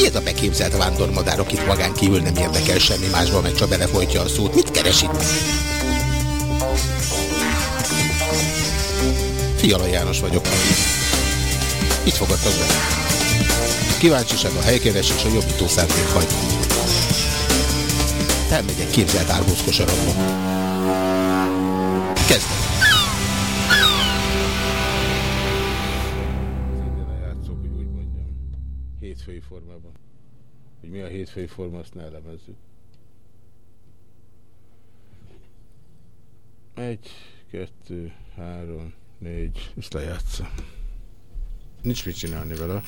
Mi ez a beképzelt vándormadár, akit magán kívül nem érdekel semmi másban, meg csak belefolytja a szót? Mit keres itt? Fiala János vagyok. Itt fogadtak be. Kíváncsiság a helykeresés a jobbító szándék hagy. Elmegyek képzelt árbózkosarakba. Kezdem. Hétfői formában. Hogy mi a hétfői forma, azt ne elemezzük. Egy, kettő, három, négy, ezt lejátsza. Nincs mit csinálni vele.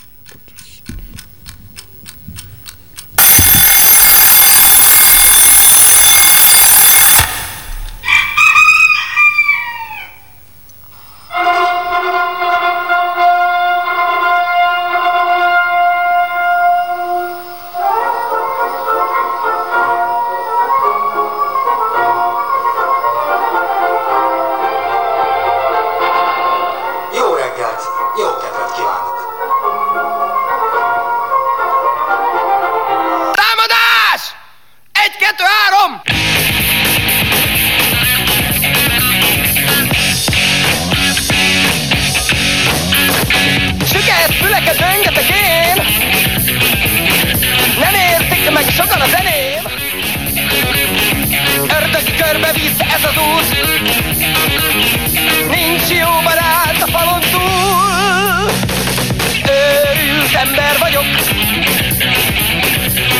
ember vagyok.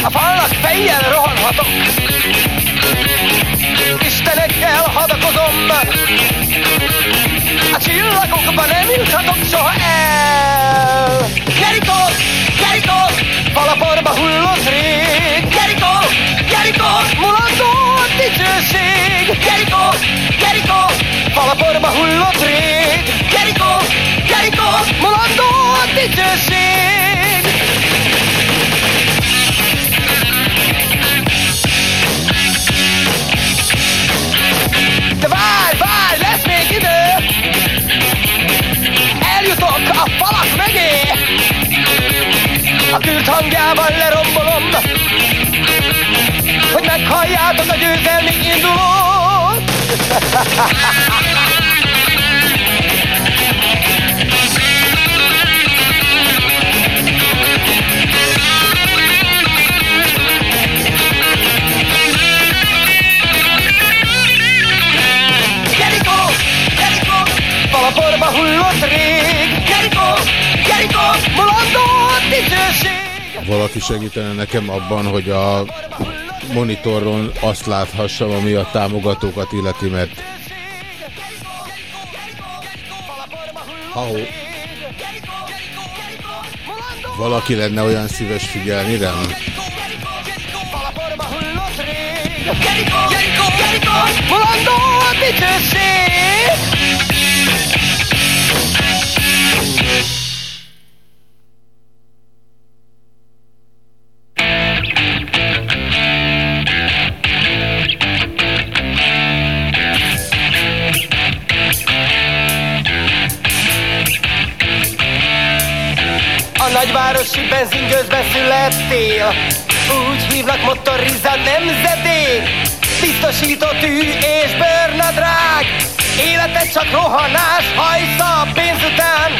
A falnak fejjel rohanhatok. Istenekkel hadakozom. A csillagokban nem juthatok soha el. Jericho! Jericho! Falaporba hullott rég. Jericho! Jericho! Mulandó dicsőség. Jericho! Jericho! Falaporba hullott rég. Jericho! Jericho! Mulandó dicsőség. A kürt hangjával lerombolom Hogy meghalljátok a győzelmi indulót Jericho, Jericho, hullott rég Jericho, Jericho, mulandó azt láthassam, ami a támogatókat illeti, mert ha valaki lenne olyan szíves figyelni rám. Gerikó, Gerikó, Gerikó, nagyvárosi motorizál nemzedék Biztosított ű és bőrnadrág Életed csak rohanás, hajsza pénz után.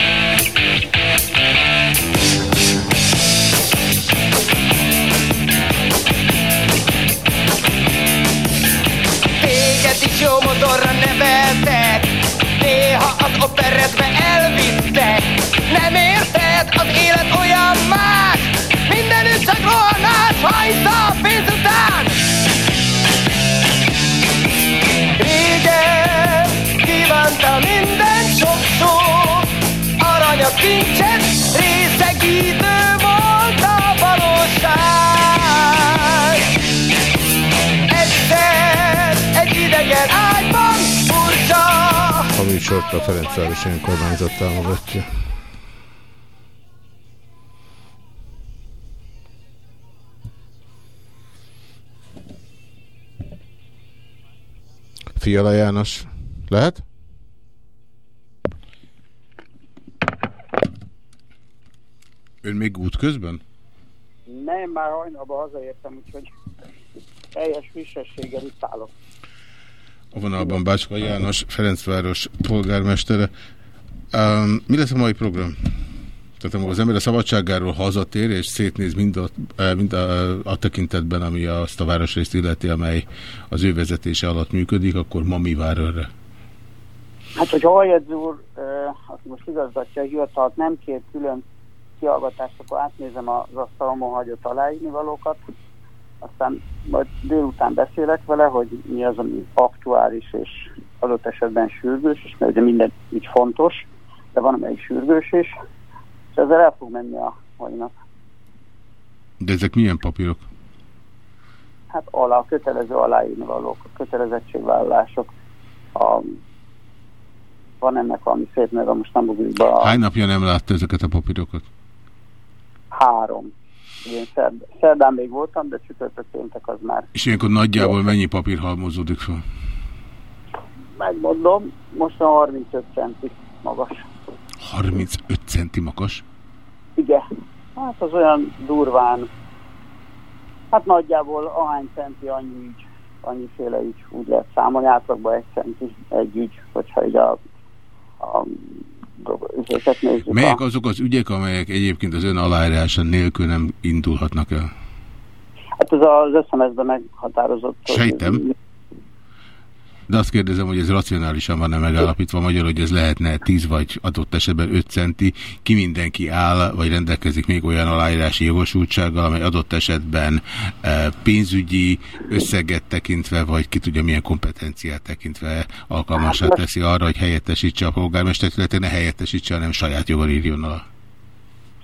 Téged is jó motorra neveltek Néha az operetbe elvittek. Nem érted, az élet olyan más Mindenütt csak rohanás, hajsza a pénz Önkormányzat támogatja. Fiala János. Lehet? Ön még út közben? Nem, már hajnalban hazaértem, úgyhogy teljes frissességgel itt állok. A vonalban Bácska János, Ferencváros polgármestere. Um, mi lesz a mai program? Tehát amikor az ember a szabadságáról hazatér, és szétnéz mind a, eh, mind a, a tekintetben, ami azt a városrészt illeti, amely az ő vezetése alatt működik, akkor ma mi vár önre? Hát, hogy Hajjedz úr, aki most igazgatja a hivatalt, nem kér külön kiallgatást, akkor átnézem az asztalomon hagyott aláírni valókat, aztán majd délután beszélek vele, hogy mi az, ami aktuális és adott esetben sürgős, és mert ugye minden így fontos, de van amelyik sürgős is, ezzel el fog menni a mai nap. De ezek milyen papírok? Hát alá, kötelező aláírni valók, a kötelezettségvállalások, a van ennek valami szép neve, most nem ugrik be. A... Hány napja nem látta ezeket a papírokat? Három. Én szerd, szerdán még voltam, de csütörtök péntek az már. És ilyenkor nagyjából mennyi papír halmozódik fel? Megmondom, most a 35 centi magas. 35 centi magas? Igen. Hát az olyan durván, hát nagyjából ahány centi annyi ügy, annyiféle ügy, úgy lehet számolni, átlagban egy centi egy ügy, hogyha így a a nézzük. Melyek azok az ügyek, amelyek egyébként az ön aláírása nélkül nem indulhatnak el? Hát ez az SMS-ben meghatározott. Sejtem. Hogy de azt kérdezem, hogy ez racionálisan van-e megállapítva magyar, hogy ez lehetne 10 vagy adott esetben 5 centi, ki mindenki áll, vagy rendelkezik még olyan aláírási jogosultsággal, amely adott esetben e, pénzügyi összeget tekintve, vagy ki tudja milyen kompetenciát tekintve alkalmasá teszi arra, hogy helyettesítse a polgármestert, illetve ne helyettesítse, hanem saját jogon írjon alá.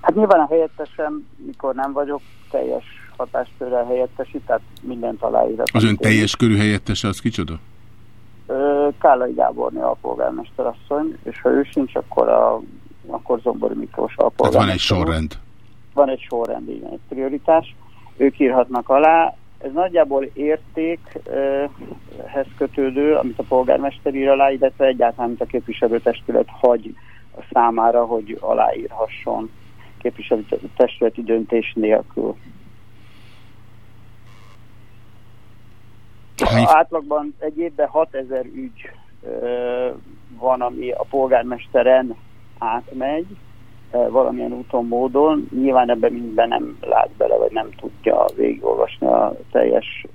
Hát nyilván a helyettesem, mikor nem vagyok, teljes hatáskörrel helyettesít, tehát mindent aláírat. Az ön teljes körű helyettese, az kicsoda? Kállai Gáborni alpolgármester asszony, és ha ő sincs, akkor, a, akkor Zombori Miklós alpolgármester. Tehát van egy sorrend. Van egy sorrend, igen, egy prioritás. Ők írhatnak alá. Ez nagyjából értékhez kötődő, amit a polgármester ír alá, illetve egyáltalán, amit a képviselőtestület hagy számára, hogy aláírhasson képviselőtestületi döntés nélkül. Hány... Átlagban egy évben 6000 ügy van, ami a polgármesteren átmegy, ö, valamilyen úton, módon. Nyilván ebben mindben nem lát bele, vagy nem tudja végigolvasni a teljes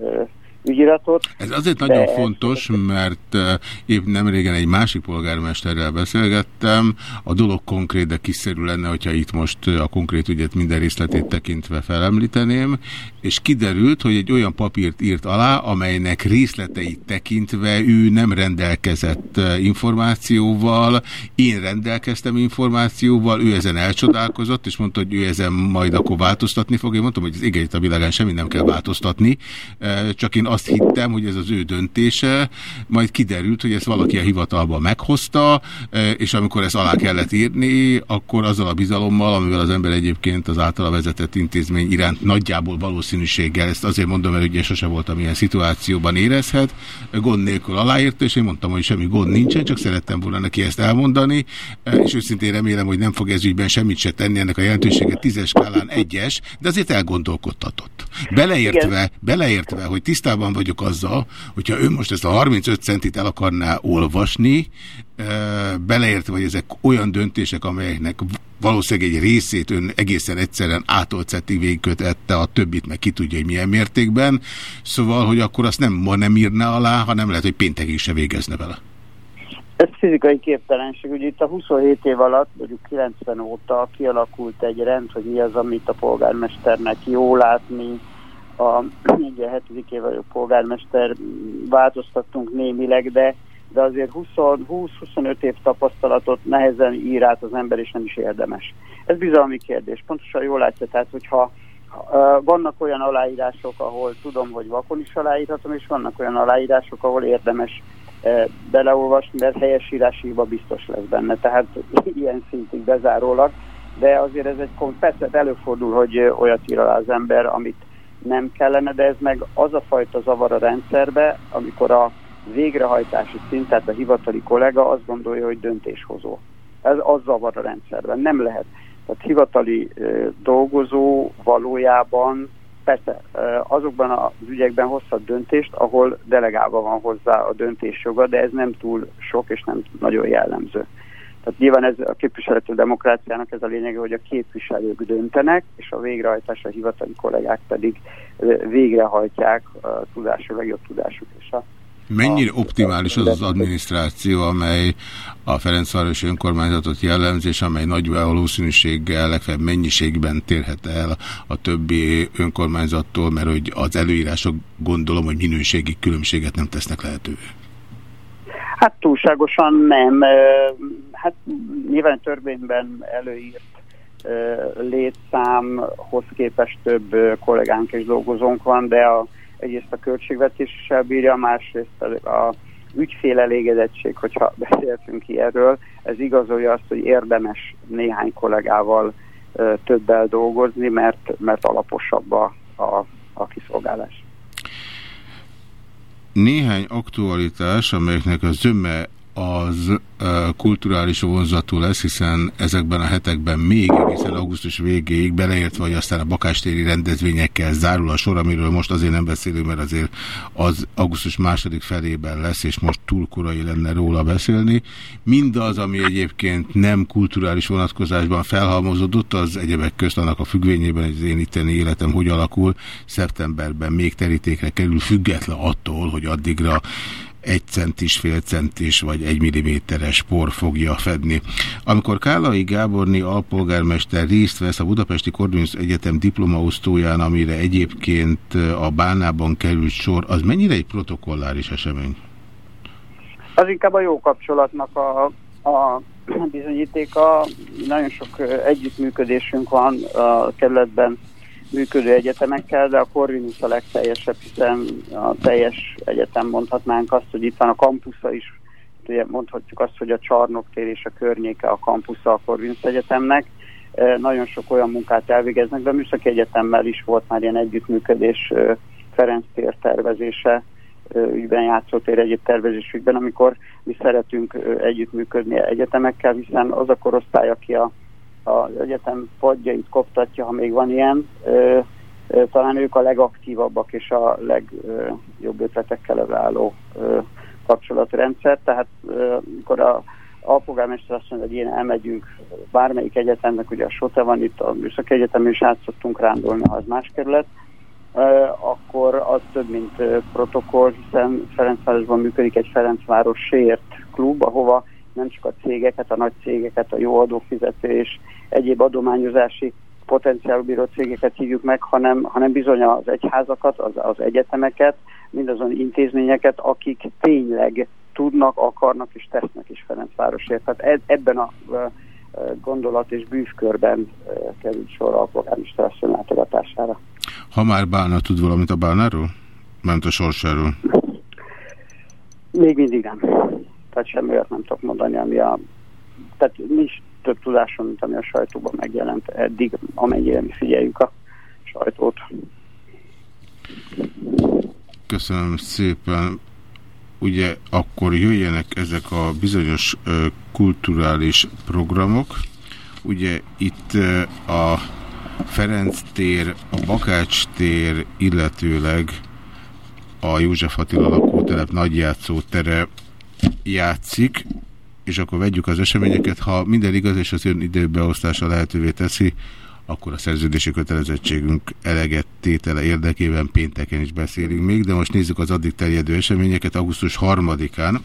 ügyiratot. Ez azért nagyon fontos, mert eh, épp nem régen egy másik polgármesterrel beszélgettem. A dolog konkrét, de kiszerű lenne, hogyha itt most eh, a konkrét ügyet minden részletét tekintve felemlíteném, és kiderült, hogy egy olyan papírt írt alá, amelynek részleteit tekintve ő nem rendelkezett eh, információval, én rendelkeztem információval, ő ezen elcsodálkozott, és mondta, hogy ő ezen majd akkor változtatni fog. Én mondtam, hogy az égeit a világán semmi nem kell változtatni, csak én azt hittem, hogy ez az ő döntése, majd kiderült, hogy ezt valaki a hivatalban meghozta, e, és amikor ezt alá kellett írni, akkor azzal a bizalommal, amivel az ember egyébként az általa vezetett intézmény iránt nagyjából valószínűséggel, ezt azért mondom, mert ugye sose voltam ilyen szituációban érezhet, gond nélkül aláírta, és én mondtam, hogy semmi gond nincsen, csak szerettem volna neki ezt elmondani, e, és őszintén remélem, hogy nem fog ez ügyben semmit se tenni, ennek a jelentősége tízes skálán egyes, de azért elgondolkodtatott. Beleértve, beleértve, hogy tisztában tisztában vagyok azzal, hogyha ő most ezt a 35 centit el akarná olvasni, beleértve, hogy ezek olyan döntések, amelyeknek valószínűleg egy részét ön egészen egyszerűen átolcetti végkötette, a többit meg ki tudja, hogy milyen mértékben. Szóval, hogy akkor azt nem ma nem írna alá, hanem lehet, hogy péntekig se végezne vele. Ez fizikai képtelenség. Ugye itt a 27 év alatt, mondjuk 90 óta kialakult egy rend, hogy mi az, amit a polgármesternek jó látni, a ugye, hetedik év vagyok polgármester, változtattunk némileg, de, de azért 20-25 év tapasztalatot nehezen ír át az ember, és nem is érdemes. Ez bizalmi kérdés. Pontosan jól látja, tehát hogyha vannak olyan aláírások, ahol tudom, hogy vakon is aláírhatom, és vannak olyan aláírások, ahol érdemes beleolvasni, mert helyesírási hiba biztos lesz benne, tehát ilyen szintig bezárólag, de azért ez egy, persze előfordul, hogy olyat ír alá az ember, amit nem kellene, de ez meg az a fajta zavar a rendszerbe, amikor a végrehajtási szint, tehát a hivatali kollega azt gondolja, hogy döntéshozó. Ez az zavar a rendszerben. Nem lehet. Tehát hivatali dolgozó valójában persze azokban az ügyekben hozhat döntést, ahol delegálva van hozzá a döntésjoga, de ez nem túl sok és nem nagyon jellemző. Tehát nyilván ez a képviselető demokráciának ez a lényege, hogy a képviselők döntenek, és a végrehajtás, a hivatali kollégák pedig végrehajtják a tudású, legjobb tudásuk és a Mennyire optimális az az adminisztráció, amely a Ferencváros önkormányzatot jellemzi, és amely nagy valószínűséggel, legfeljebb mennyiségben térhet el a többi önkormányzattól, mert hogy az előírások gondolom, hogy minőségi különbséget nem tesznek lehetővé. Hát túlságosan nem. Hát nyilván törvényben előírt létszámhoz képest több kollégánk és dolgozónk van, de a egyrészt a költségvetéssel bírja, másrészt a ügyfél elégedettség, hogyha beszéltünk ki erről, ez igazolja azt, hogy érdemes néhány kollégával többel dolgozni, mert, mert alaposabb a, a, a kiszolgálás. Néhány aktualitás, amelyeknek a zöme az kulturális vonzatú lesz, hiszen ezekben a hetekben még egészen augusztus végéig beleértve, hogy aztán a bakástéri rendezvényekkel zárul a sor, amiről most azért nem beszélünk, mert azért az augusztus második felében lesz, és most túl korai lenne róla beszélni. Mindaz, ami egyébként nem kulturális vonatkozásban felhalmozódott, az egyebek közt annak a függvényében, hogy az én itteni életem hogy alakul, szeptemberben még terítékre kerül, független attól, hogy addigra egy centis, fél centis vagy egy milliméteres por fogja fedni. Amikor Kálai Gáborni alpolgármester részt vesz a Budapesti Kordunysz Egyetem diplomaosztóján, amire egyébként a bánában került sor, az mennyire egy protokolláris esemény? Az inkább a jó kapcsolatnak a, a bizonyítéka. Nagyon sok együttműködésünk van a kerületben működő egyetemekkel, de a Corvinus a legteljesebb, hiszen a teljes egyetem mondhatnánk azt, hogy itt van a kampusza is, ugye mondhatjuk azt, hogy a Csarnok tér és a környéke a kampusza a Corvinus Egyetemnek. Nagyon sok olyan munkát elvégeznek, de a Műszaki Egyetemmel is volt már ilyen együttműködés Ferenc tér tervezése ügyben, játszótér egyéb tervezés ügyben, amikor mi szeretünk együttműködni egyetemekkel, hiszen az a korosztály, aki a az egyetem padjait koptatja, ha még van ilyen, ö, ö, talán ők a legaktívabbak és a legjobb ötletekkel álló kapcsolatrendszer. Tehát amikor a alpolgármester azt mondja, hogy én elmegyünk bármelyik egyetemnek, ugye a SOTE van itt, a Műszaki Egyetem is át szoktunk rándolni, ha az más kerület, akkor az több, mint protokoll, hiszen Ferencvárosban működik egy Ferencváros sért klub, ahova nem csak a cégeket, a nagy cégeket, a jó adófizető és egyéb adományozási potenciálú bíró cégeket hívjuk meg, hanem, hanem bizony az egyházakat, az, az egyetemeket, mindazon intézményeket, akik tényleg tudnak, akarnak és tesznek is Ferencvárosért. Tehát ebben a gondolat és bűvkörben került sor a polgármester asszony látogatására. Ha már Bálna tud valamit a Bálnáról? Ment a sorsáról? Még mindig nem tehát semmi olyat nem tudok mondani, ami a... Tehát nincs több tudásom, mint ami a sajtóban megjelent eddig, amennyire mi figyeljük a sajtót. Köszönöm szépen. Ugye akkor jöjjenek ezek a bizonyos kulturális programok. Ugye itt a Ferenc tér, a Bakács tér, illetőleg a József Attila lakótelep nagyjátszó tere játszik, és akkor vegyük az eseményeket. Ha minden igaz, és az ön időbeosztása lehetővé teszi, akkor a szerződési kötelezettségünk eleget tétele érdekében pénteken is beszélünk még, de most nézzük az addig terjedő eseményeket. Augusztus 3-án,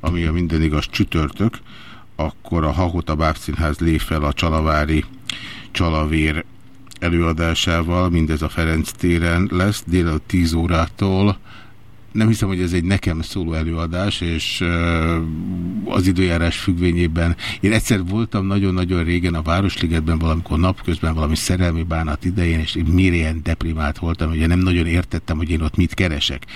ami a minden igaz csütörtök, akkor a Hahota Bábszínház lép fel a Csalavári Csalavér előadásával, mindez a Ferenc téren lesz, délelőtt 10 órától, nem hiszem, hogy ez egy nekem szóló előadás, és az időjárás függvényében én egyszer voltam nagyon-nagyon régen a Városligetben, valamikor napközben valami szerelmi bánat idején, és én mérjen deprimált voltam, hogy nem nagyon értettem, hogy én ott mit keresek.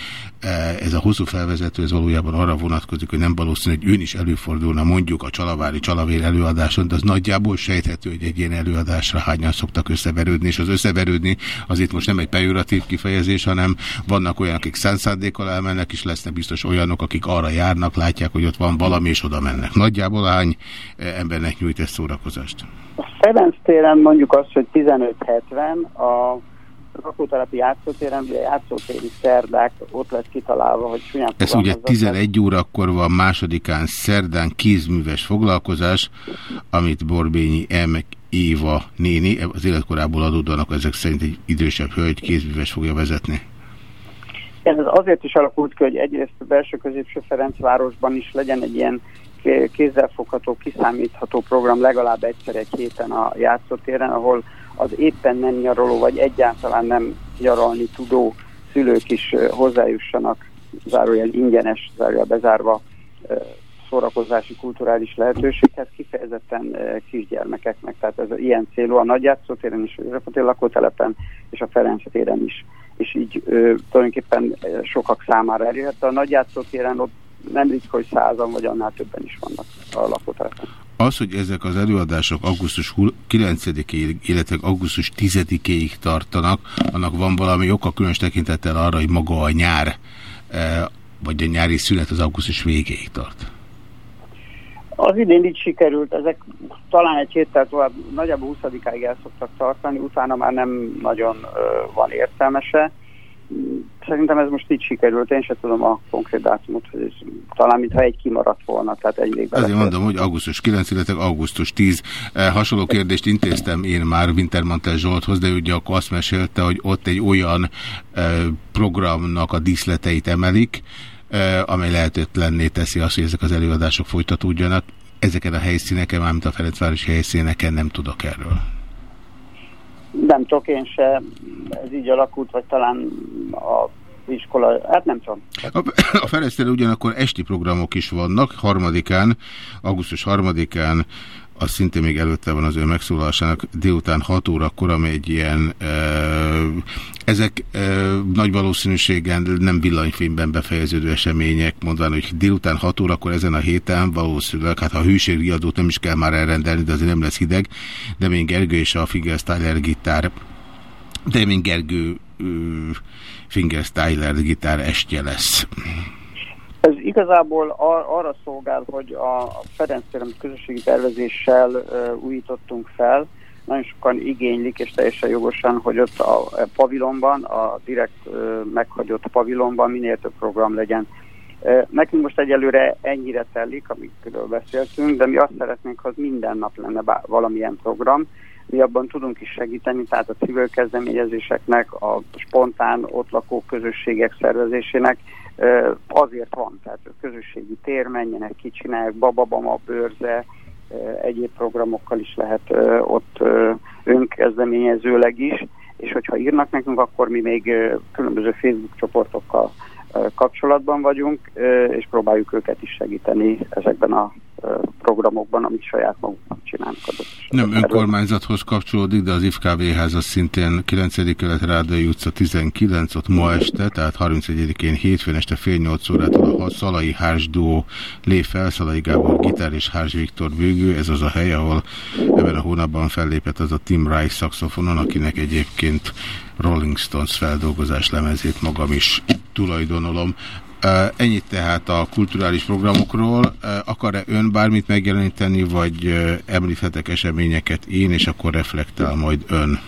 Ez a hosszú felvezető, ez valójában arra vonatkozik, hogy nem valószínű, hogy ön is előfordulna mondjuk a Csalavári Csalavér előadáson, de az nagyjából sejthető, hogy egy ilyen előadásra hányan szoktak összeverődni, és az összeverődni az itt most nem egy pejoratív kifejezés, hanem vannak olyanok, akik szánszándékkal elmennek, és lesznek biztos olyanok, akik arra járnak, látják, hogy ott van valami, és oda mennek. Nagyjából hány embernek nyújt ezt szórakozást? Ferenc téren mondjuk azt, hogy 15-70, a lakótelepi játszótéren, ugye játszótéri szerdák, ott lesz kitalálva, hogy súlyán Ez ugye 11 órakor van másodikán szerdán kézműves foglalkozás, amit Borbényi M. Éva néni, az életkorából adódóan, ezek szerint egy idősebb hölgy kézműves fogja vezetni. Ez azért is alakult ki, hogy egyrészt a belső középső Ferencvárosban is legyen egy ilyen kézzelfogható, kiszámítható program legalább egyszer egy héten a játszótéren, ahol az éppen nem nyaraló, vagy egyáltalán nem nyaralni tudó szülők is hozzájussanak, zárójel ingyenes, zárójel bezárva szórakozási, kulturális lehetőséghez, kifejezetten kisgyermekeknek. Tehát ez ilyen célú a Nagy Játszótéren is, a lakótelepen és a Ferenc téren is. És így ö, tulajdonképpen sokak számára elérhető. A Nagy Játszótéren ott nem ritka, hogy százan vagy annál többen is vannak a lakótelepen. Az, hogy ezek az előadások augusztus 9-ig, illetve augusztus 10-ig tartanak, annak van valami oka különös tekintettel arra, hogy maga a nyár, vagy a nyári szünet az augusztus végéig tart. Az idén így sikerült, ezek talán egy héttel tovább, nagyjából 20-áig el szoktak tartani, utána már nem nagyon van értelmese. Szerintem ez most így sikerült, én sem tudom a konkrét dátumot, hogy ez, talán mintha egy kimaradt volna, tehát egy még Azért mondom, hogy augusztus 9, illetve augusztus 10. Eh, hasonló kérdést intéztem én már Wintermantel Zsolthoz, de ugye akkor azt mesélte, hogy ott egy olyan eh, programnak a díszleteit emelik, amely lehetetlenné teszi azt, hogy ezek az előadások folytatódjanak. Ezeken a helyszíneken, mármint a Ferencvárosi helyszíneken nem tudok erről. Nem tudok én se, ez így alakult, vagy talán a iskola, hát nem tudom. A, a Ferencvárosi ugyanakkor esti programok is vannak, harmadikán, augusztus harmadikán az szintén még előtte van az ő megszólalásának, délután 6 órakor, ami egy ilyen, e, ezek e, nagy valószínűséggel nem villanyfényben befejeződő események, mondván, hogy délután 6 órakor ezen a héten valószínűleg, hát ha hűségriadót nem is kell már elrendelni, de azért nem lesz hideg, de még Gergő és a Fingerstyler gitár, de még Gergő Fingerstyler gitár estje lesz. Ez igazából ar arra szolgál, hogy a Ferenc közösségi tervezéssel uh, újítottunk fel. Nagyon sokan igénylik, és teljesen jogosan, hogy ott a, a pavilonban, a direkt uh, meghagyott pavilonban minél több program legyen. Uh, nekünk most egyelőre ennyire telik, amikről beszéltünk, de mi azt szeretnénk, hogy minden nap lenne valamilyen program. Mi abban tudunk is segíteni, tehát a civil kezdeményezéseknek, a spontán ott lakó közösségek szervezésének, azért van, tehát a közösségi tér, menjenek ki, csinálják bababama, bőrze, egyéb programokkal is lehet ott önkezdeményezőleg is, és hogyha írnak nekünk, akkor mi még különböző Facebook csoportokkal kapcsolatban vagyunk, és próbáljuk őket is segíteni ezekben a programokban, amit saját maguknak csinálnak. Nem önkormányzathoz kapcsolódik, de az IFKV ház az szintén 9. kelet Rádai utca 19, ott ma este, tehát 31-én hétfőn este fél 8 órától a Szalai Hársdó lép fel, Szalai Gábor gitár és Hárs Viktor bőgő, ez az a hely, ahol ebben a hónapban fellépett az a Tim Rice szakszofonon, akinek egyébként Rolling Stones feldolgozás lemezét magam is tulajdonolom. Ennyit tehát a kulturális programokról. Akar-e ön bármit megjeleníteni, vagy említhetek eseményeket én, és akkor reflektál majd ön?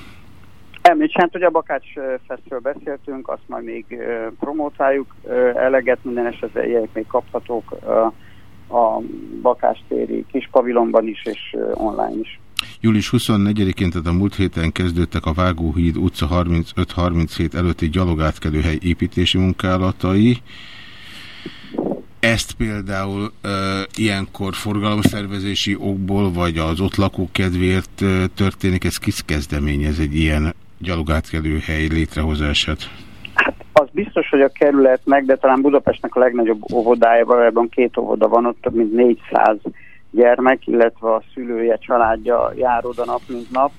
Említsem, hogy a Bakács Festről beszéltünk, azt majd még promotáljuk eleget, minden esetben ilyenek még kaphatók a Bakács téri kis pavilonban is, és online is. Július 24-én, tehát a múlt héten kezdődtek a Vágóhíd utca 35-37 előtti gyalogátkelőhely építési munkálatai. Ezt például e, ilyenkor forgalomszervezési okból, vagy az ott lakók kedvéért e, történik, ez kis kezdeményez egy ilyen gyalogátkelőhely létrehozását? Hát az biztos, hogy a kerületnek, de talán Budapestnek a legnagyobb óvodája, valójában két óvoda van, ott több mint 400 gyermek, illetve a szülője, családja jár oda nap, mint nap.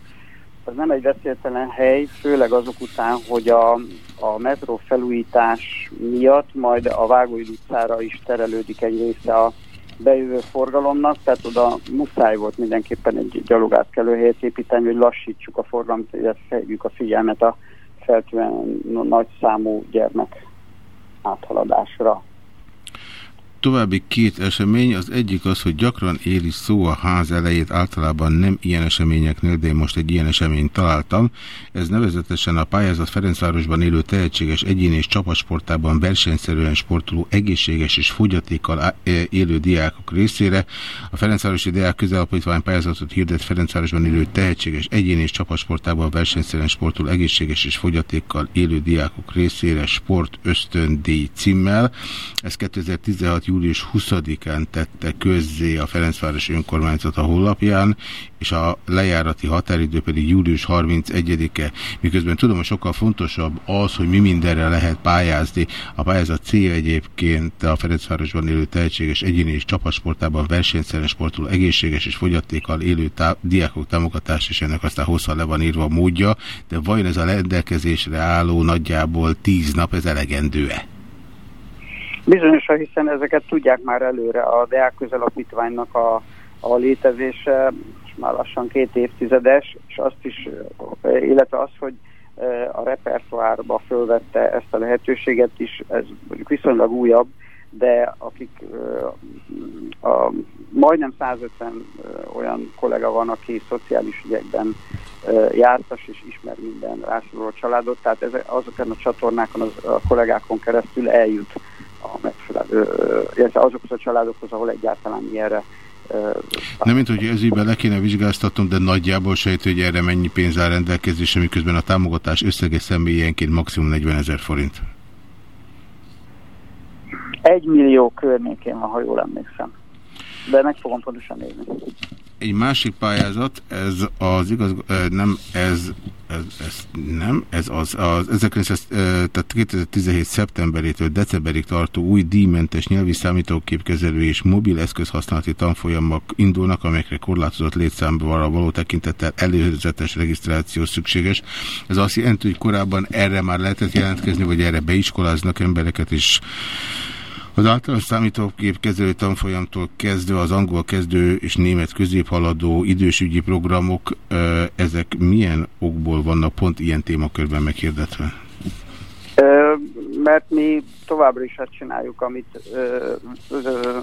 Az nem egy veszélytelen hely, főleg azok után, hogy a, a metró felújítás miatt majd a Vágóid utcára is terelődik egy része a bejövő forgalomnak, tehát oda muszáj volt mindenképpen egy gyalogátkelő helyet építeni, hogy lassítsuk a forgalmat, illetve fejljük a figyelmet a feltűen nagy számú gyermek áthaladásra. További két esemény, az egyik az, hogy gyakran éri szó a ház elejét, általában nem ilyen eseményeknél, de én most egy ilyen eseményt találtam. Ez nevezetesen a pályázat Ferencvárosban élő tehetséges egyén és csapatsportában versenyszerűen sportoló egészséges és fogyatékkal élő diákok részére. A Ferencvárosi Diák Közelapítvány pályázatot hirdet Ferencvárosban élő tehetséges egyén és csapatsportában versenyszerűen sportoló egészséges és fogyatékkal élő diákok részére sport ösztöndíj címmel. Ez 2016. július 20-án tette közzé a Ferencváros önkormányzat a honlapján, és a lejárati határidő pedig július 31-e. Miközben tudom, hogy sokkal fontosabb az, hogy mi mindenre lehet pályázni. A pályázat célja egyébként a Ferencvárosban élő tehetséges egyéni és csapatsportában versenyszerűen sportoló egészséges és fogyatékkal élő tá diákok támogatás, és ennek aztán hosszan le van írva módja, de vajon ez a rendelkezésre álló nagyjából tíz nap, ez elegendő-e? Bizonyosan, hiszen ezeket tudják már előre a Deák Közelapítványnak a, a létezése, és már lassan két évtizedes, és azt is, illetve az, hogy a repertoárba fölvette ezt a lehetőséget is, ez mondjuk viszonylag újabb, de akik a, a, majdnem 150 olyan kollega van, aki szociális ügyekben jártas és ismer minden rászoruló családot, tehát ez, azokon a csatornákon, az, a kollégákon keresztül eljut a megfelelő, illetve azokhoz a családokhoz, ahol egyáltalán ilyenre nem, mint hogy ezügyben le kéne vizsgáztatnom, de nagyjából sejtő, hogy erre mennyi pénz áll rendelkezésre, miközben a támogatás összege személyenként maximum 40 ezer forint. Egy millió környékén van, ha jól emlékszem. De meg fogom pontosan nézni. Egy másik pályázat, ez az igaz, nem ez, ez, ez nem, ez az, az 1900, tehát 2017. szeptemberétől decemberig tartó új díjmentes nyelvi számítógépkezelő és mobil eszközhasználati tanfolyamok indulnak, amelyekre korlátozott létszámban való tekintettel előzetes regisztráció szükséges. Ez azt jelenti, hogy korábban erre már lehetett jelentkezni, vagy erre beiskoláznak embereket, és az általános számítógép kezelő tanfolyamtól kezdve az angol kezdő és német középhaladó idősügyi programok, ezek milyen okból vannak pont ilyen témakörben meghirdetve? Mert mi továbbra is azt csináljuk, amit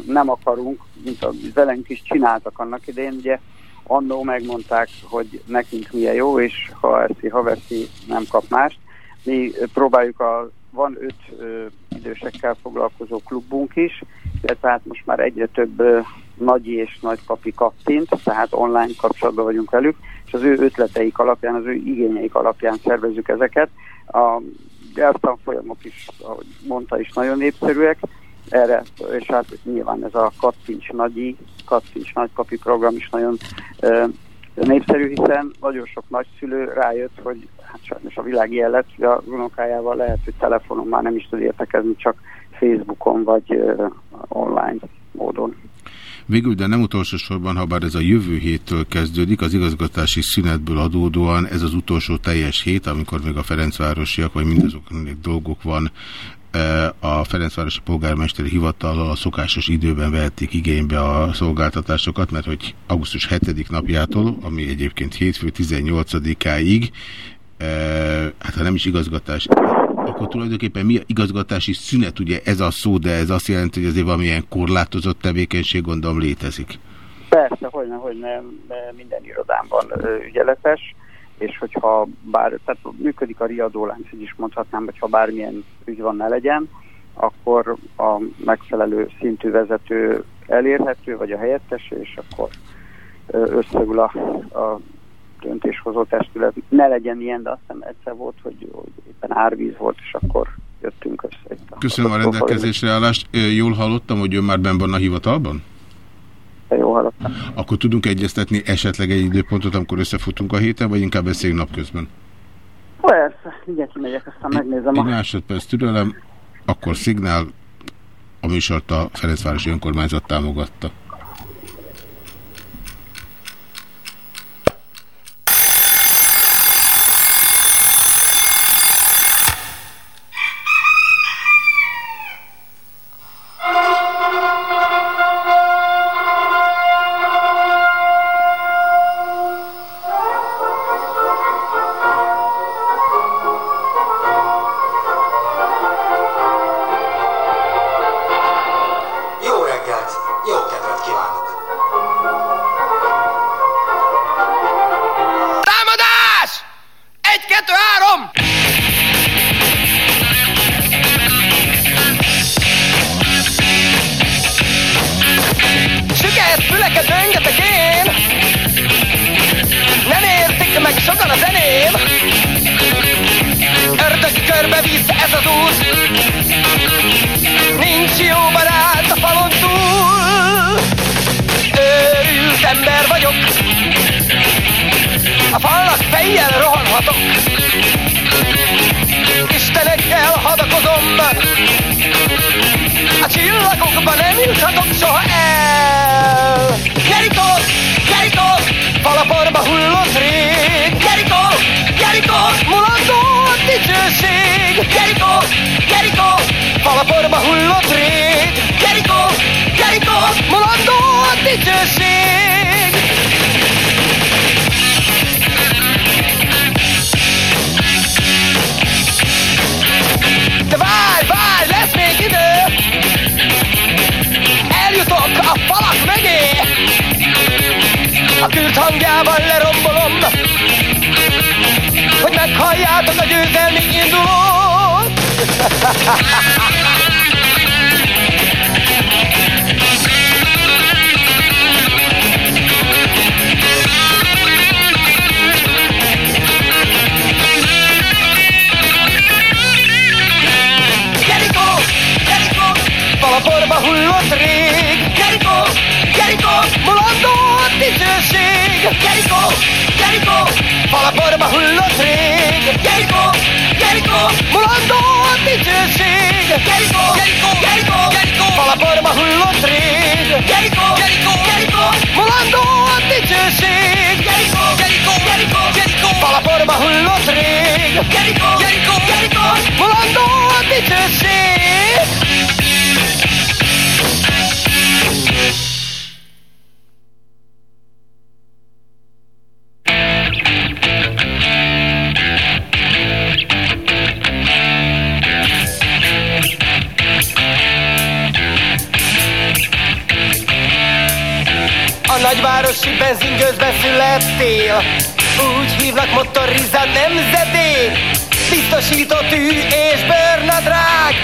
nem akarunk, mint a zelenk is csináltak annak idején, ugye annó megmondták, hogy nekünk milyen jó, és ha eszi, ha veszi, nem kap mást. Mi próbáljuk a van öt ö, idősekkel foglalkozó klubunk is, de tehát most már egyre több ö, nagyi és nagypapi kattint, tehát online kapcsolatban vagyunk velük, és az ő ötleteik alapján, az ő igényeik alapján szervezzük ezeket. A folyamok is, ahogy mondta is, nagyon népszerűek, erre, és hát nyilván ez a kattincs nagyi, kattincs nagypapi program is nagyon ö, népszerű, hiszen nagyon sok nagyszülő rájött, hogy hát sajnos a világ ilyen lett, hogy a unokájával lehet, hogy telefonon már nem is tud értekezni, csak Facebookon vagy uh, online módon. Végül, de nem utolsó sorban, ha bár ez a jövő héttől kezdődik, az igazgatási szünetből adódóan ez az utolsó teljes hét, amikor még a Ferencvárosiak, vagy mindazoknak dolgok van, a Ferencvárosi Polgármesteri Hivatallal a szokásos időben vehették igénybe a szolgáltatásokat, mert hogy augusztus 7. napjától, ami egyébként hétfő 18-áig hát ha nem is igazgatás, akkor tulajdonképpen mi igazgatási szünet, ugye ez a szó, de ez azt jelenti, hogy azért valamilyen korlátozott tevékenység gondolom létezik. Persze, hogy nem, hogy nem, minden irodámban ügyeletes, és hogyha bár, tehát működik a riadólánc, így is mondhatnám, hogy ha bármilyen ügy van, ne legyen, akkor a megfelelő szintű vezető elérhető, vagy a helyettes, és akkor összeül a, a döntéshozó testület. Ne legyen ilyen, de azt hiszem egyszer volt, hogy, hogy éppen árvíz volt, és akkor jöttünk össze. Köszönöm a rendelkezésre állást. Jól hallottam, hogy ön már benn van a hivatalban? De jól hallottam. Akkor tudunk egyeztetni esetleg egy időpontot, amikor összefutunk a héten, vagy inkább beszéljünk napközben? Persze, igen, kimegyek, aztán megnézem. Egy másodperc türelem, akkor szignál a műsort a Ferencvárosi Önkormányzat támogatta. Dicsőség. Gerikó, Gerikó, palaporba hullott rég. Gerikó, Gerikó, mulandó dicsőség. Gerikó, Gerikó, Gerikó, Gerikó, palaporba hullott rég. Gerikó, Gerikó, Gerikó, mulandó dicsőség. Gerikó, Gerikó, Gerikó, Gerikó, palaporba hullott rég. Gerikó, Gerikó, Gerikó, mulandó dicsőség. A születtél Úgy hívnak motorizált nemzedék. Biztosított ű és bőrnadrág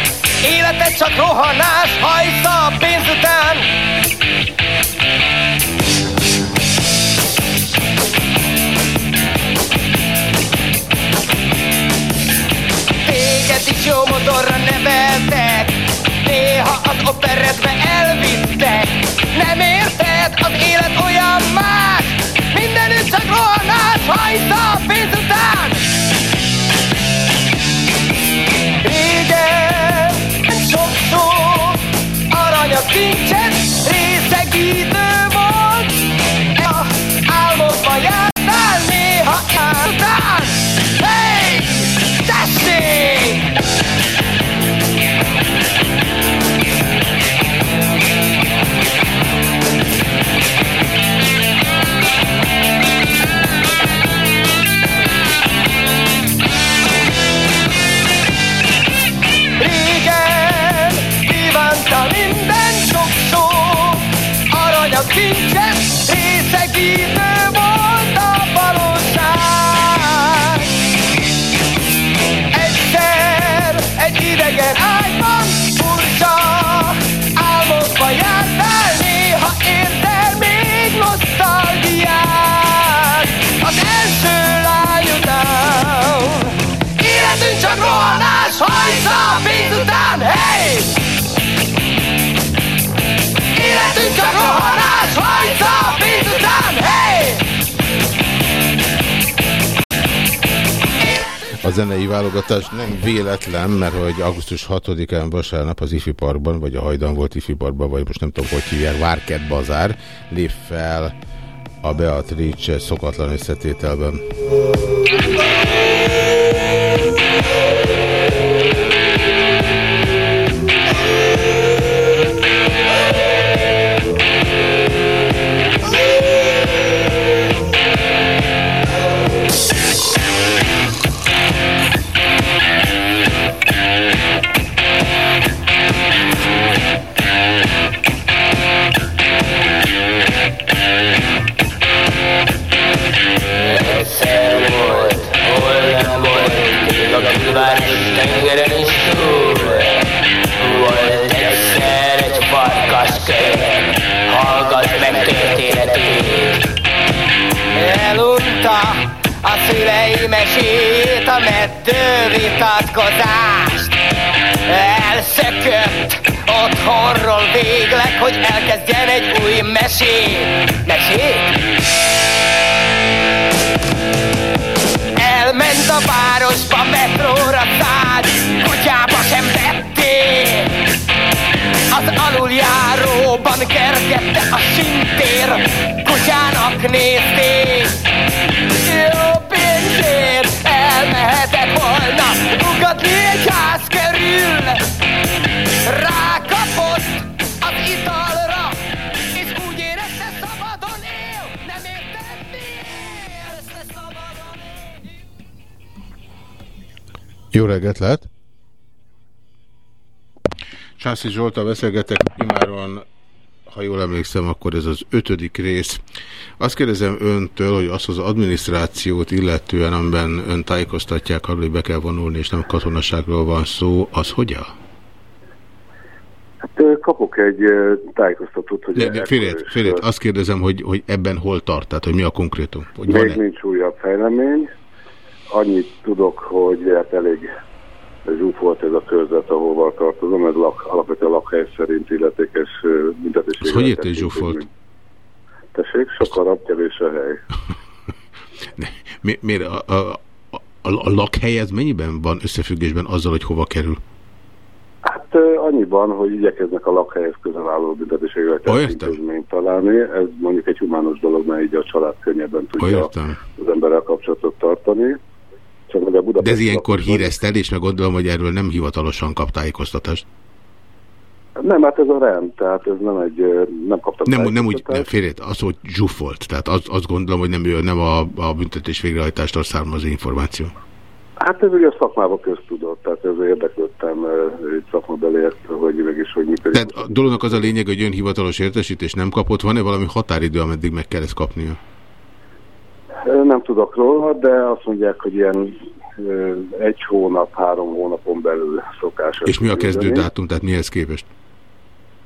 Életed csak rohanás, hajsza a pénz után. Téged is jó motorra neveltek. Néha az operetbe elvittek. Nem érted, az élet olyan más Csak rohanás, hajsza a pénz után. Régen sok szó Aranyag kincses, részegítő válogatás nem véletlen, mert hogy augusztus 6-án vasárnap az Ifi Parkban, vagy a Hajdan volt Ifi Parkban, vagy most nem tudom, hogy hívják, Várkett Bazár, lép fel a Beatrice szokatlan összetételben. A szülei mesét, a meddő vitatkozást. Elszökött otthonról végleg, hogy elkezdjen egy új mesét. Mesét? Elment metróra szágy, kutyába sem vették. Az aluljáróban kergette a sintér, kutyának nézték. Jó elmehetek volna, ugatni egy ház körül. Rákapott az italra, és úgy érezte szabadon él, nem értem miért, szabadon él. Jó reggelt lehet! Sászi Zsoltal beszélgetek, imáron, ha jól emlékszem, akkor ez az ötödik rész. Azt kérdezem öntől, hogy azt az adminisztrációt illetően, amiben ön tájékoztatják arról, hogy be kell vonulni, és nem katonaságról van szó, az hogyan? Hát kapok egy tájékoztatót, hogy... De, de félét, félét, azt kérdezem, hogy, hogy ebben hol tart, tehát hogy mi a konkrétum? Hogy Még van-e? nincs újabb fejlemény. Annyit tudok, hogy hát elég zsúfolt ez a körzet, ahova tartozom, ez lak, alapvetően lakhely szerint illetékes büntetés. Az hogy hogy zsúfolt? Tessék, sokkal arab, kevés a hely. Ne, mi, miért a, a, a, a lakhely ez mennyiben van összefüggésben azzal, hogy hova kerül? Hát annyiban, hogy igyekeznek a lakhelyhez közel álló büntetésségületes intézményt találni. Ez mondjuk egy humános dolog, mert így a család könnyebben tudja az emberrel kapcsolatot tartani. Csak hogy a De Budapest ez ilyenkor lakosság- híresztelés, meg gondolom, hogy erről nem hivatalosan kap tájékoztatást. Nem, hát ez a rend, tehát ez nem egy, nem kaptam Nem, nem úgy, nem, félét, az, hogy zsúfolt. Tehát az, azt gondolom, hogy nem, nem a, a büntetés végrehajtástól származó információ. Hát ez ugye a szakmában köztudott, tehát ezzel érdeklődtem egy szakmabeliért, hogy mégis, hogy működik. Tehát a dolognak az a lényeg, hogy ön hivatalos értesítés nem kapott, van-e valami határidő, ameddig meg kell ezt kapnia? Nem tudok róla, de azt mondják, hogy ilyen egy hónap, három hónapon belül szokás. És mi a kezdődátum, tehát mihez képest?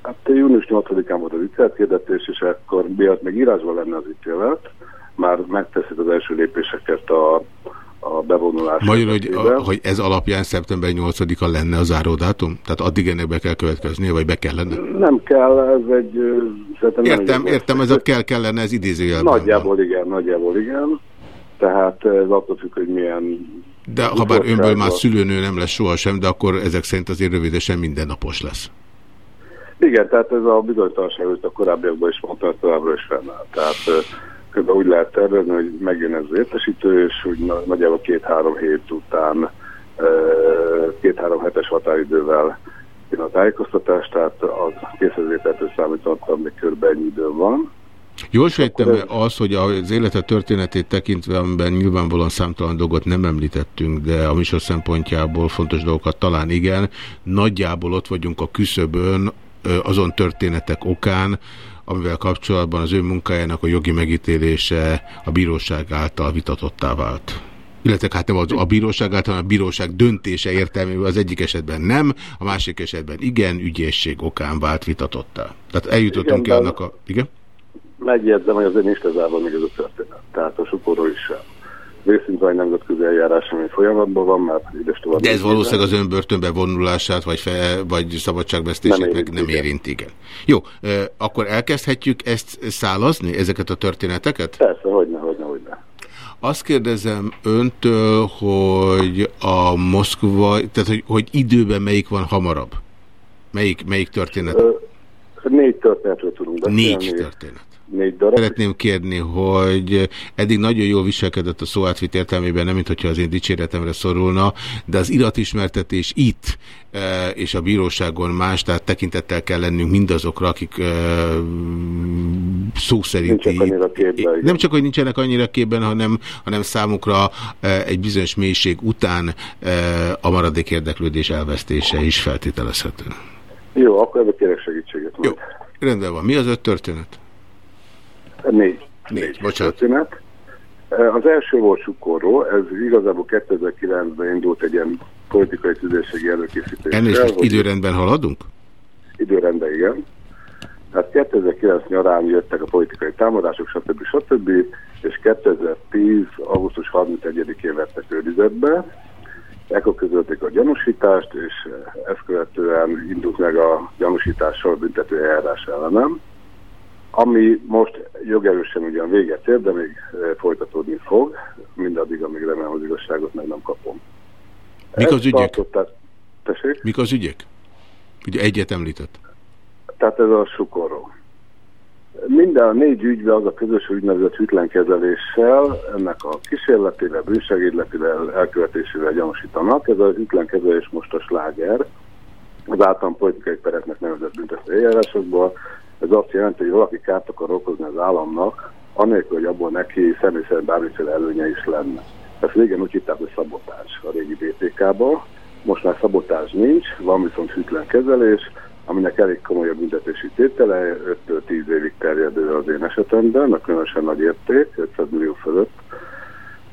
Hát június 8-án volt az ítéletkérdetés, és akkor miatt még írásban lenne az ítélet, már megteszik az első lépéseket a, a bevonulás. Magyarul, hogy, a, hogy ez alapján szeptember 8-a lenne a záródátum? Tehát addig ennek be kell következnie, vagy be kellene? Nem kell, ez egy... nem Értem, egy- értem, ez a kell kellene, ez idézőjelben van. Nagyjából igen, nagyjából igen. Tehát ez attól függ, hogy milyen... De ha bár önből már szülőnő nem lesz sohasem, de akkor ezek szerint azért rövidesen mindennapos lesz. Igen, tehát ez a bizonytalanság, hogy a korábbiakban is mondtam, továbbra is fennáll. Tehát kb. úgy lehet tervezni, hogy megjön ez az értesítő, és úgy na- nagyjából két-három hét után két-három hetes határidővel jön a tájékoztatás, tehát a készhezétetől számítottam, még kb. ennyi idő van. Jól sejtem az, hogy az élete történetét tekintve, amiben nyilvánvalóan számtalan dolgot nem említettünk, de a műsor szempontjából fontos dolgokat talán igen, nagyjából ott vagyunk a küszöbön azon történetek okán, amivel kapcsolatban az ő munkájának a jogi megítélése a bíróság által vitatottá vált. Illetve hát nem az, a bíróság által, hanem a bíróság döntése értelmében az egyik esetben nem, a másik esetben igen, ügyészség okán vált vitatottá. Tehát eljutottunk Igen, ki de- annak a... Igen? Megjegyzem, hogy azért nincs lezárva még ez a történet. Tehát a sukorról is sem. Egy nemzetközi eljárás, ami folyamatban van, mert ides tovább. De ez valószínűleg az ön börtönbe vonulását, vagy, fe, vagy szabadságvesztését Nem meg nem igen. érint, igen. Jó, ö, akkor elkezdhetjük ezt szálazni, ezeket a történeteket? Persze, hogyne, hogyne, hogyne. Azt kérdezem öntől, hogy a Moszkva, tehát hogy, hogy időben melyik van hamarabb? Melyik, melyik történet? Ö, Négy történetről tudunk beszélni. Négy történet. Négy darab. Szeretném kérni, hogy eddig nagyon jól viselkedett a szó átvit értelmében, nem mintha az én dicséretemre szorulna, de az iratismertetés itt e, és a bíróságon más, tehát tekintettel kell lennünk mindazokra, akik e, szó szerint nem csak, hogy nincsenek annyira képben, hanem, hanem számukra e, egy bizonyos mélység után a maradék érdeklődés elvesztése is feltételezhető. Jó, akkor ebbe kérek segítséget. Jó, majd. rendben van. Mi az öt történet? Négy. Négy, bocsánat. történet. Az első volt Sukorról, ez igazából 2009-ben indult egy ilyen politikai tüzérségi előkészítéssel. Elnézést, hogy- időrendben haladunk? Időrendben, igen. Tehát 2009 nyarán jöttek a politikai támadások, stb. stb. És 2010. augusztus 31-én vettek őrizetbe. Ekkor közölték a gyanúsítást, és ezt követően indult meg a gyanúsítással büntető eljárás ellenem, ami most jogerősen ugyan véget ér, de még eh, folytatódni fog, mindaddig, amíg remélem az igazságot meg nem kapom. Mik az ügyek? Mik az ügyek? Ugye egyet említett. Tehát ez a sukoró. Minden a négy ügyben az a közös úgynevezett hűtlenkezeléssel, ennek a kísérletével, bűnsegédletével, elkövetésével gyanúsítanak. Ez az hűtlenkezelés most a sláger. Az általán politikai pereknek nevezett büntető eljárásokból. Ez azt jelenti, hogy valaki kárt akar okozni az államnak, anélkül, hogy abból neki személy szerint bármiféle előnye is lenne. Ezt régen úgy hitták, hogy szabotás a régi BTK-ba. Most már szabotás nincs, van viszont hűtlen kezelés, aminek elég komolyabb büntetési tétele, 5-10 évig terjedő az én esetemben, mert különösen nagy érték, 500 millió fölött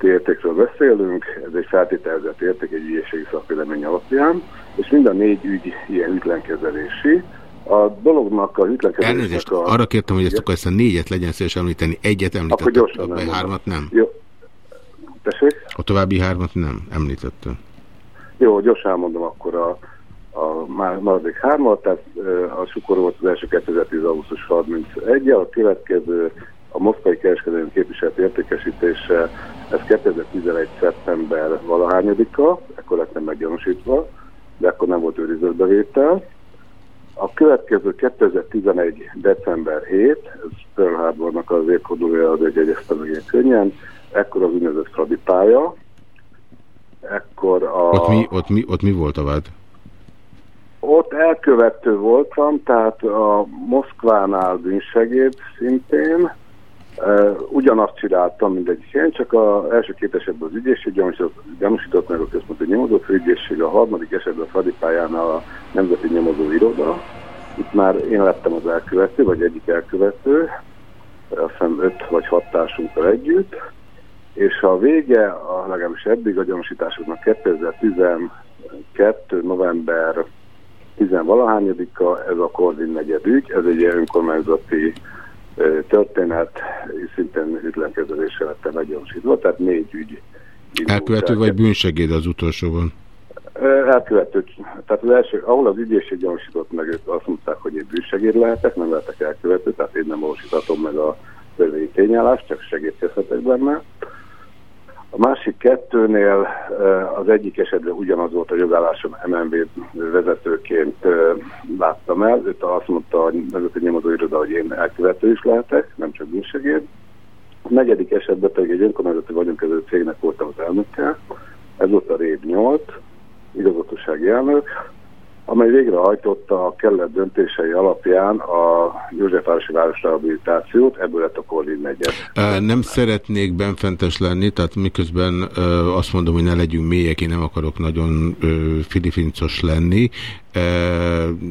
értékről beszélünk, ez egy feltételezett érték egy ügyészségi szakvélemény alapján, és mind a négy ügy ilyen hűtlenkezelési. A dolognak a hűtlenkezelésnek a... arra kértem, hogy ezt akkor ezt a négyet legyen szíves említeni, egyet említettem, a hármat nem. Jó. Tessék? A további hármat nem említettem. Jó, gyorsan elmondom akkor a a maradék hármat, tehát a Sukor volt az első 2010. augusztus 31 a következő a moszkvai kereskedelmi képviselet értékesítése, ez 2011. szeptember valahányadika, ekkor lettem meggyanúsítva, de akkor nem volt őrizetbevétel. A következő 2011. december 7, ez Pearl Harbornak az évfordulója, az egy egyeztem meg ilyen könnyen, ekkor az úgynevezett Fradi pálya, ekkor a... Ott mi, ott mi, ott mi volt a vád? Ott elkövető voltam, tehát a Moszkvánál bűnsegéd szintén, ugyanazt csináltam mindegyik én, csak az első két esetben az ügyészség gyanúsított, gyanúsított meg a központi nyomozó főügyészség, a harmadik esetben a Fradi pályánál a Nemzeti Nyomozó Iroda. Itt már én lettem az elkövető, vagy egyik elkövető, azt hiszem öt vagy hat társunkkal együtt, és a vége, a, legalábbis eddig a gyanúsításoknak 2012. november 10-valahányadika, ez a Kordin negyedügy, ez egy önkormányzati történet, szintén ütlenkezeléssel lettem meggyorsítva, tehát négy ügy. Elkövető vagy bűnsegéd az utolsóban? Elkövető. Tehát az első, ahol az ügyészség gyorsított meg, ők azt mondták, hogy én bűnsegéd lehetek, nem lehetek elkövető, tehát én nem valósíthatom meg a törvényi tényállást, csak segítkezhetek benne. A másik kettőnél az egyik esetben ugyanaz volt a jogállásom MNB vezetőként láttam el. Őt azt mondta a vezető nyomozó iroda, hogy én elkövető is lehetek, nem csak bűnsegéd. A negyedik esetben pedig egy önkormányzati vagyonkező cégnek voltam az elnökkel. Ez volt a RÉB 8, igazgatósági elnök amely végrehajtotta a kellett döntései alapján a Józsefvárosi Városrehabilitációt, ebből lett a Korlin negyed. Nem szeretnék benfentes lenni, tehát miközben azt mondom, hogy ne legyünk mélyek, én nem akarok nagyon filifincos lenni,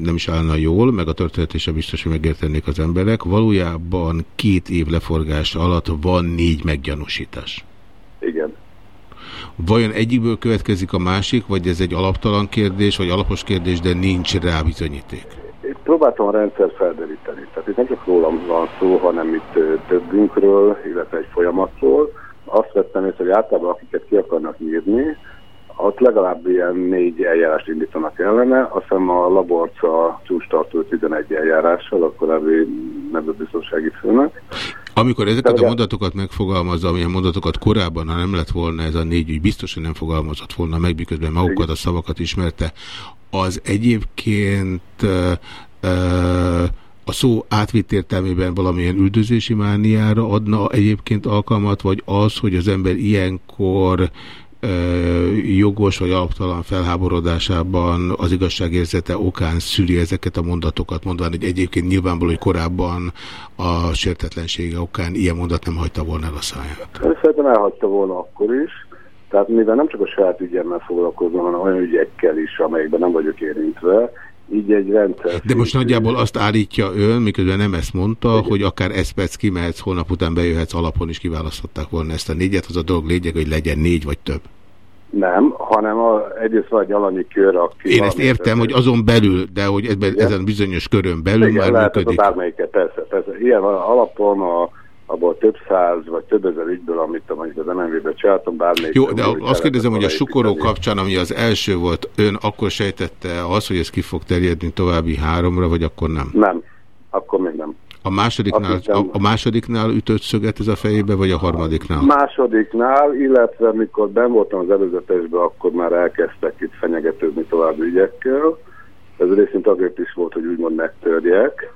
nem is állna jól, meg a történetése biztos, hogy megértenék az emberek. Valójában két év leforgás alatt van négy meggyanúsítás. Igen. Vajon egyikből következik a másik, vagy ez egy alaptalan kérdés, vagy alapos kérdés, de nincs rá bizonyíték? Itt próbáltam a rendszer felderíteni. Tehát itt nem csak rólam van szó, hanem itt többünkről, illetve egy folyamatról. Azt vettem észre, hogy általában akiket ki akarnak írni, ott legalább ilyen négy eljárást indítanak ellene, azt hiszem a Laborca csústartó 11 eljárással, a korábbi nemzetbiztonsági főnek. Amikor ezeket a mondatokat megfogalmazza, amilyen mondatokat korábban, ha nem lett volna ez a négy ügy, biztos, hogy nem fogalmazott volna meg, miközben magukat a szavakat ismerte, az egyébként a szó átvitt értelmében valamilyen üldözési mániára adna egyébként alkalmat, vagy az, hogy az ember ilyenkor jogos vagy alaptalan felháborodásában az igazságérzete okán szüli ezeket a mondatokat, mondván, hogy egyébként nyilvánvaló, hogy korábban a sértetlensége okán ilyen mondat nem hagyta volna el a száját. Szerintem elhagyta volna akkor is. Tehát mivel nem csak a saját ügyemmel foglalkozom, hanem olyan ügyekkel is, amelyekben nem vagyok érintve, így egy rendszer. De most nagyjából azt állítja ön, miközben nem ezt mondta, Igen. hogy akár ezt perc kimehetsz, holnap után bejöhetsz alapon is kiválasztották volna ezt a négyet, az a dolog lényeg, hogy legyen négy vagy több. Nem, hanem a, egyrészt vagy alanyi kör, aki... Én ezt értem, hogy azon belül, de hogy ebben, ezen bizonyos körön belül Igen, már lehet, működik. bármelyiket, persze, persze. Ilyen alapon a, abból több száz vagy több ezer ügyből, amit mondjuk az MNV-be csináltam, bármelyik... Jó, de azt kérdezem, hogy a sukoró kapcsán, ami az első volt, ön akkor sejtette az, hogy ez ki fog terjedni további háromra, vagy akkor nem? Nem, akkor még nem. A másodiknál, a, a másodiknál ütött szöget ez a fejébe, vagy a harmadiknál? Másodiknál, illetve mikor ben voltam az előzetesben, akkor már elkezdtek itt fenyegetőzni további ügyekkel. Ez részint azért is volt, hogy úgymond megtörjek,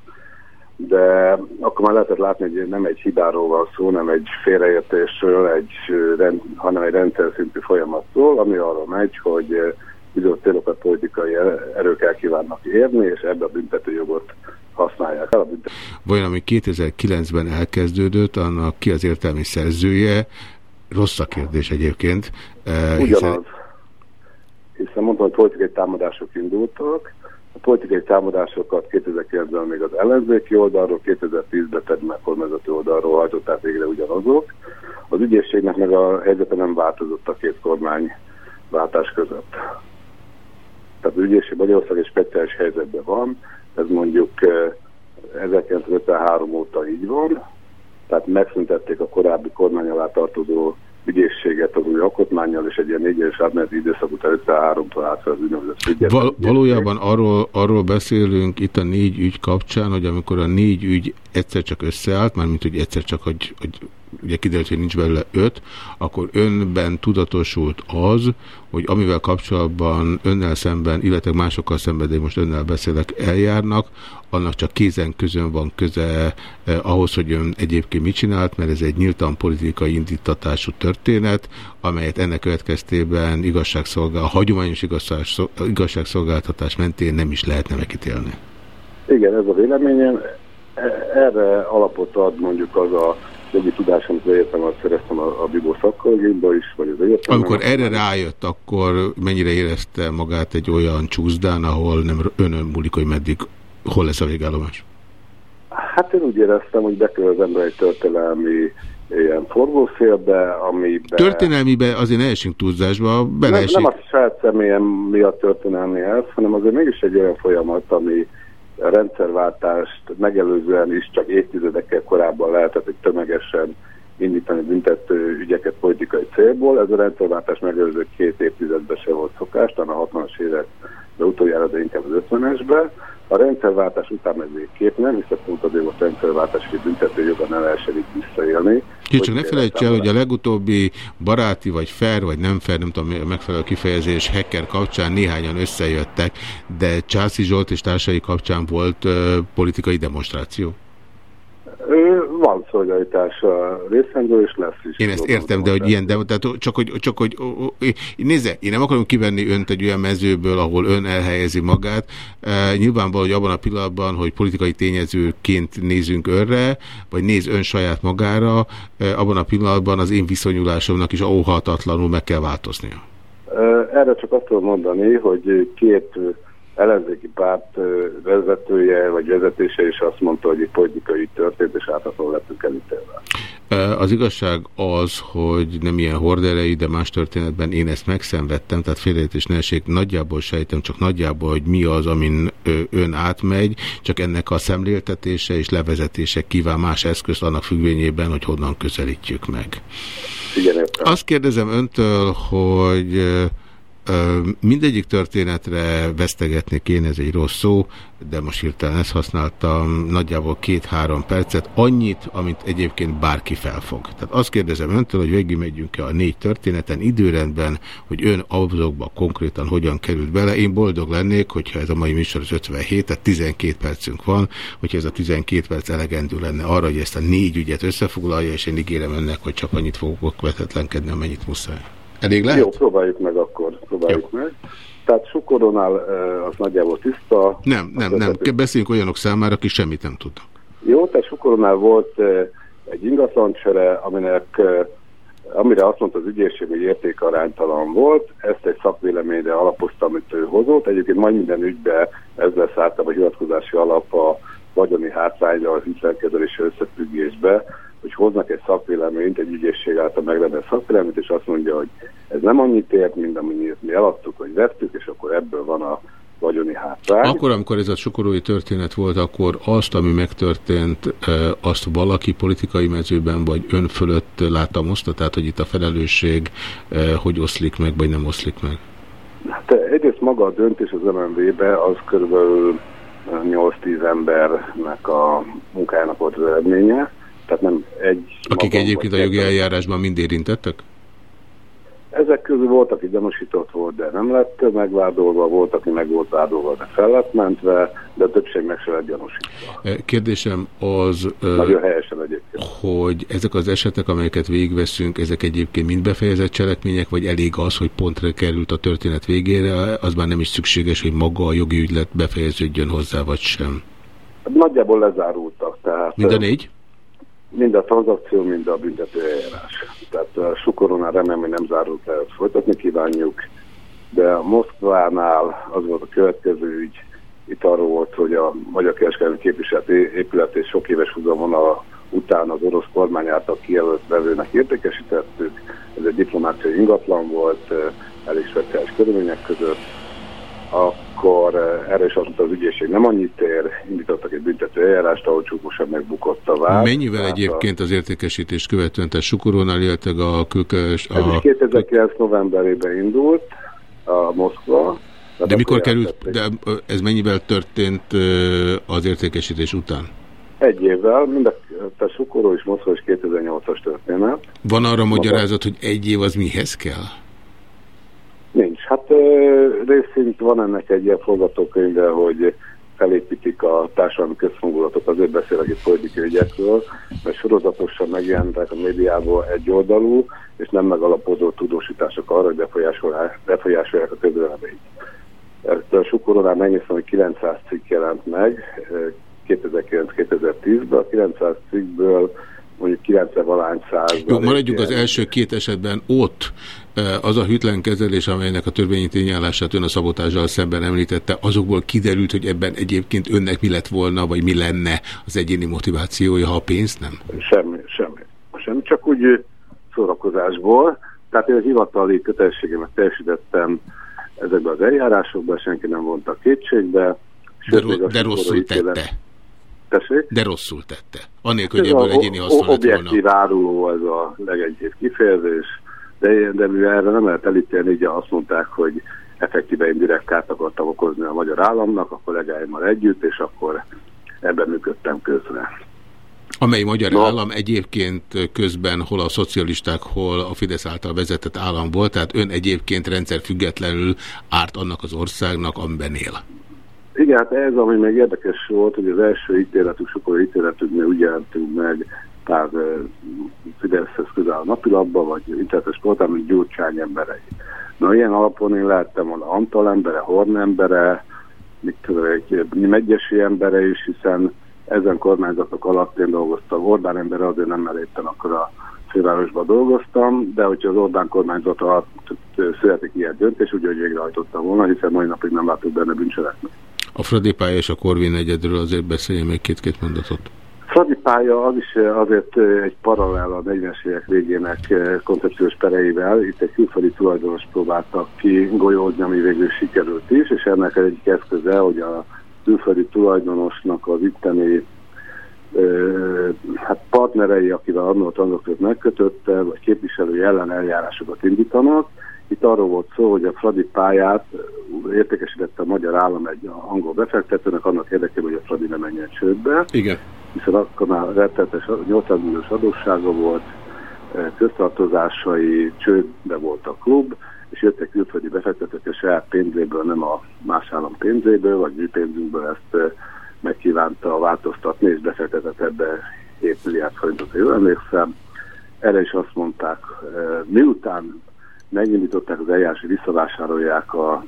de akkor már lehetett látni, hogy nem egy hibáról van szó, nem egy félreértésről, egy, hanem egy rendszer szintű folyamatról, ami arra megy, hogy bizonyos célokat politikai erők kívánnak érni, és ebbe a büntetőjogot használják el. Büntető. Vajon ami 2009-ben elkezdődött, annak ki az értelmi szerzője? Rossz a kérdés egyébként. Eh, Ugyanaz. Hiszen, hiszen mondtam, hogy politikai támadások indultak, politikai támadásokat 2009-ben még az ellenzéki oldalról, 2010-ben pedig meg kormányzati oldalról hajtották végre ugyanazok. Az ügyészségnek meg a helyzete nem változott a két kormány váltás között. Tehát az ügyészség Magyarország egy speciális helyzetben van, ez mondjuk 1953 eh, óta így van, tehát megszüntették a korábbi kormány alá tartozó ügyészséget az új alkotmányjal, és egy ilyen négy éves átmeneti időszak után 53-tól át az úgynevezett Val Valójában arról, arról beszélünk itt a négy ügy kapcsán, hogy amikor a négy ügy egyszer csak összeállt, mármint hogy egyszer csak, hogy, hogy ugye kiderült, hogy nincs belőle öt, akkor önben tudatosult az, hogy amivel kapcsolatban önnel szemben, illetve másokkal szemben, de most önnel beszélek, eljárnak, annak csak kézen közön van köze eh, ahhoz, hogy ön egyébként mit csinált, mert ez egy nyíltan politikai indítatású történet, amelyet ennek következtében igazságszolgál, a hagyományos igazságszolgáltatás mentén nem is lehetne megítélni. Igen, ez a véleményem. E- erre alapot ad mondjuk az a jogi tudásom, amit egyetem, azt szereztem a, a Bibó szakkolgémba is, vagy az egyetem. Amikor erre rájött, akkor mennyire érezte magát egy olyan csúszdán, ahol nem önön múlik, hogy meddig, hol lesz a végállomás? Hát én úgy éreztem, hogy bekerül az ember egy történelmi ilyen forgószélbe, amiben... Történelmibe azért ne esünk túlzásba, beleesik. Nem, nem a saját személyem miatt történelmi ez, hanem azért mégis egy olyan folyamat, ami rendszerváltást megelőzően is csak évtizedekkel korábban lehetett, hogy tömegesen indítani büntető ügyeket politikai célból. Ez a rendszerváltás megelőző két évtizedben se volt szokás, talán a 60-as évek, de utoljára, de inkább az 50-esben. A rendszerváltás után meg végképp nem, hiszen pont azért volt rendszerváltás, hogy büntető joga ne lehessen itt visszaélni. Csak ne felejts el, hogy a legutóbbi baráti, vagy fair, vagy nem fair, nem tudom a megfelelő kifejezés, hacker kapcsán néhányan összejöttek, de Császi Zsolt és társai kapcsán volt uh, politikai demonstráció. Van szolidaritás a részemről, és lesz is. Én ezt értem, de hogy ilyen, de tehát csak hogy, csak hogy nézze, én nem akarom kivenni önt egy olyan mezőből, ahol ön elhelyezi magát. E, nyilvánvaló, hogy abban a pillanatban, hogy politikai tényezőként nézünk önre, vagy néz ön saját magára, e, abban a pillanatban az én viszonyulásomnak is óhatatlanul meg kell változnia. Erre csak azt tudom mondani, hogy két ellenzéki párt vezetője vagy vezetése is azt mondta, hogy egy politikai történt, és átható lettünk elítélve. Az igazság az, hogy nem ilyen horderei, de más történetben én ezt megszenvedtem, tehát félreértés ne esik, nagyjából sejtem, csak nagyjából, hogy mi az, amin ön átmegy, csak ennek a szemléltetése és levezetése kíván más eszközt annak függvényében, hogy honnan közelítjük meg. Igen, Azt kérdezem öntől, hogy Mindegyik történetre vesztegetni kéne, ez egy rossz szó, de most hirtelen ezt használtam, nagyjából két-három percet, annyit, amit egyébként bárki felfog. Tehát azt kérdezem öntől, hogy végigmegyünk-e a négy történeten időrendben, hogy ön azokba konkrétan hogyan került bele. Én boldog lennék, hogyha ez a mai műsor az 57, tehát 12 percünk van, hogyha ez a 12 perc elegendő lenne arra, hogy ezt a négy ügyet összefoglalja, és én ígérem önnek, hogy csak annyit fogok vetetlenkedni, amennyit muszáj. Elég lehet? Jó, próbáljuk meg akkor, próbáljuk Jó. meg. Tehát Sukoronál az nagyjából tiszta. Nem, nem, nem. Beszéljünk olyanok számára, akik semmit nem tudnak. Jó, tehát Sukoronál volt egy ingatlancsere, aminek amire azt mondta az ügyészség, hogy értékaránytalan volt, ezt egy szakvéleményre alapozta, amit ő hozott. Egyébként majd minden ügybe ez lesz általában a hivatkozási alap a vagyoni hátrányra, az ügyfelkezelési összefüggésbe, hogy hoznak egy szakvéleményt, egy ügyészség által megrendelő szakvéleményt, és azt mondja, hogy ez nem annyit ért, mint amennyit mi eladtuk, vagy vettük, és akkor ebből van a vagyoni hátrány. Akkor, amikor ez a sokorói történet volt, akkor azt, ami megtörtént, azt valaki politikai mezőben, vagy ön fölött láttam oszta, tehát, hogy itt a felelősség hogy oszlik meg, vagy nem oszlik meg? Hát egyrészt maga a döntés az MMV-be az körülbelül 8-10 embernek a munkájának volt az eredménye. Tehát nem egy... Akik egyébként a jogi eljárásban mind érintettek? Ezek közül volt, aki gyanúsított volt, de nem lett megvádolva, volt, aki meg volt vádolva, de fel lett mentve, de a többség meg se lett gyanúsítva. Eh, kérdésem az, eh, Nagyon helyesen egyébként. hogy ezek az esetek, amelyeket végigveszünk, ezek egyébként mind befejezett cselekmények, vagy elég az, hogy pontra került a történet végére, az már nem is szükséges, hogy maga a jogi ügylet befejeződjön hozzá, vagy sem? Nagyjából lezárultak. Tehát, Mind a négy? Mind a tranzakció, mind a büntető eljárás. Tehát a Sukoronál remélem, hogy nem zárult le, folytatni kívánjuk, de a Moszkvánál az volt a következő ügy, itt arról volt, hogy a Magyar Kereskedelmi Képviselet épület sok éves húzamon után az orosz kormány által kijelölt vevőnek értékesítettük. Ez egy diplomáciai ingatlan volt, elég speciális körülmények között. A akkor eh, erre is azt mondta az ügyészség nem annyit ér, indítottak egy büntető eljárást, ahol csúkosan megbukott a vád. Mennyivel Tehát egyébként az értékesítést követően, tehát Sukorónál éltek a kökös... A... Ez is 2009 novemberében indult a Moszkva. De mikor került, de ez mennyivel történt az értékesítés után? Egy évvel, mind a, a Sukoró és Moszkva is 2008-as történet. Van arra magyarázat, hogy egy év az mihez kell? Nincs. Hát részint van ennek egy ilyen forgatókönyve, hogy felépítik a társadalmi közfogulatot, azért beszélek itt politikai ügyekről, mert sorozatosan megjelentek a médiából egy oldalú, és nem megalapozó tudósítások arra, hogy befolyásolják, befolyásolják a közvéleményt. A Sukoronál megnéztem, hogy 900 cikk jelent meg 2009-2010-ben, a 900 cikkből mondjuk 90 valány száz. Jó, maradjunk az első két esetben ott. Az a hűtlen kezelés, amelynek a törvényi tényállását ön a szabotással szemben említette, azokból kiderült, hogy ebben egyébként önnek mi lett volna, vagy mi lenne az egyéni motivációja, ha a pénzt nem? Semmi, semmi. Semmi, csak úgy szórakozásból. Tehát én a hivatali kötelességemet teljesítettem ezekben az eljárásokban, senki nem vonta kétségbe. Sőt, de, ro de rosszul tette. Tessék? De rosszul tette. Anélkül, hogy ebből egyéni haszon lett volna. Objektív áruló ez a legegyébb kifejezés, de, de mivel erre nem lehet elítélni, ugye azt mondták, hogy effektíve én direkt kárt akartam okozni a magyar államnak, a kollégáimmal együtt, és akkor ebben működtem közre. Amely magyar no. állam egyébként közben hol a szocialisták, hol a Fidesz által vezetett állam volt, tehát ön egyébként rendszer függetlenül árt annak az országnak, amiben él. Igen, hát ez, ami még érdekes volt, hogy az első ítéletük, sokkal ítéletüknél úgy jelentünk meg pár Fideszhez közel a napilapba, vagy internetes portál, mint Gyurcsány emberei. Na, ilyen alapon én lehettem volna Antal embere, Horn embere, mit tudom, egy megyesi embere is, hiszen ezen kormányzatok alatt én dolgoztam. Orbán embere azért nem elértem, akkor a fővárosban dolgoztam, de hogyha az Orbán kormányzat alatt születik ilyen döntés, úgy, hogy végrehajtottam volna, hiszen mai napig nem látok benne bűncselekményt. A Fradi és a Korvin egyedül azért beszéljen még két-két mondatot. Fradi pálya az is eh, azért eh, egy paralel a 40-es évek végének eh, koncepciós pereivel. Itt egy külföldi tulajdonos próbáltak ki golyózni, ami végül sikerült is, és ennek egyik eszköze, hogy a külföldi tulajdonosnak az itteni hát partnerei, akivel annól a tranzakciót megkötötte, vagy képviselői ellen eljárásokat indítanak, itt arról volt szó, hogy a Fradi pályát értékesítette a magyar állam egy angol befektetőnek annak érdekében, hogy a Fradi ne menjen csődbe. Igen. Hiszen akkor már rettetes 800 milliós adóssága volt, köztartozásai, csődbe volt a klub, és jöttek külföldi befektetők a saját pénzéből, nem a más állam pénzéből, vagy mi pénzünkből ezt megkívánta változtatni, és befektetett ebbe 7 milliárd forintot, jól emlékszem. Erre is azt mondták, miután megindították az eljárás, visszavásárolják a,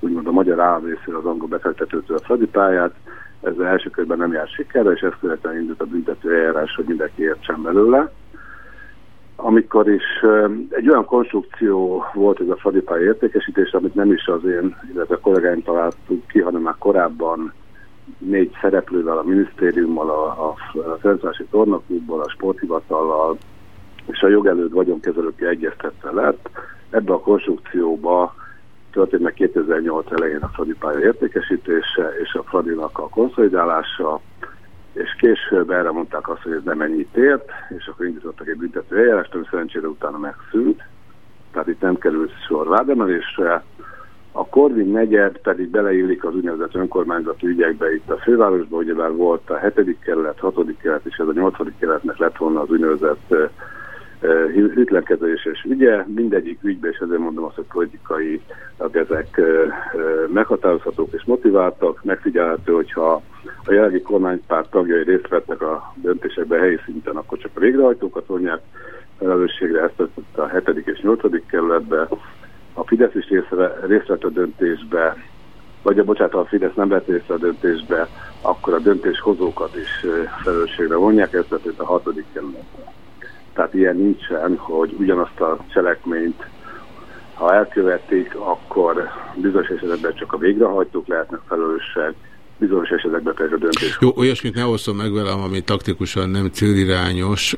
úgymond a magyar állam részéről az angol befektetőtől a Fradi pályát. Ez első körben nem jár sikerre, és ezt követően indult a büntető eljárás, hogy mindenki értsen belőle. Amikor is egy olyan konstrukció volt ez a Fradi pálya értékesítés, amit nem is az én, illetve a kollégáim találtuk ki, hanem már korábban négy szereplővel, a minisztériummal, a, a, Ferencvárosi Tornaklubból, a sporthivatallal és a jogelőd vagyonkezelőkkel egyeztetve lett, Ebbe a konstrukcióba történt meg 2008 elején a Fradi pálya értékesítése és a Fradinak a konszolidálása, és később erre mondták azt, hogy ez nem ennyit ért, és akkor indítottak egy büntető eljárást, ami szerencsére utána megszűnt. Tehát itt nem került sor vádemelésre, akkor Korvin negyed pedig beleillik az úgynevezett önkormányzati ügyekbe itt a fővárosban, ugyebár volt a hetedik kerület, hatodik kerület, és ez a nyolcadik kerületnek lett volna az úgynevezett hűtlenkezeléses ügye, mindegyik ügybe, és ezért mondom azt, hogy politikai ezek meghatározhatók és motiváltak, megfigyelhető, hogyha a jelenlegi kormánypárt tagjai részt vettek a döntésekben helyi szinten, akkor csak a végrehajtókat vonják felelősségre, ezt a hetedik és nyolcadik kerületbe, a Fidesz is részt vett a döntésbe, vagy a bocsánat, ha a Fidesz nem vett részt a döntésbe, akkor a döntéshozókat is felelősségre vonják, ezt a hatodik kerületbe. Tehát ilyen nincsen, hogy ugyanazt a cselekményt, ha elkövetik, akkor bizonyos esetekben csak a végrehajtók lehetnek felelősek, bizonyos esetekben pedig a döntés. Jó, olyasmit ne osszon meg velem, ami taktikusan nem célirányos.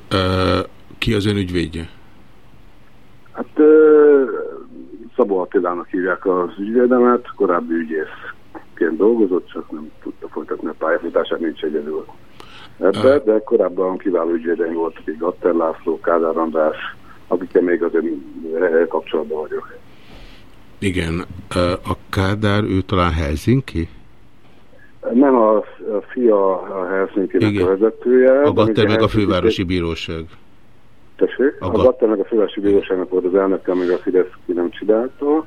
Ki az ön ügyvédje? Hát Szabó Attilának hívják az ügyvédemet, korábbi ügyészként dolgozott, csak nem tudta folytatni a pályafutását, nincs egyedül ebbe, de korábban kiváló ügyvédeim voltak, így Gatter László, Kádár András, akikkel még azért kapcsolatban vagyok. Igen, a Kádár, ő talán Helsinki? Nem, a, a fia a Helsinki-nek a vezetője. A Gatter meg a fővárosi bíróság. Tessék? A, a Gatter meg a fővárosi bíróságnak volt az elnöke, amíg a Fidesz ki nem csinálta.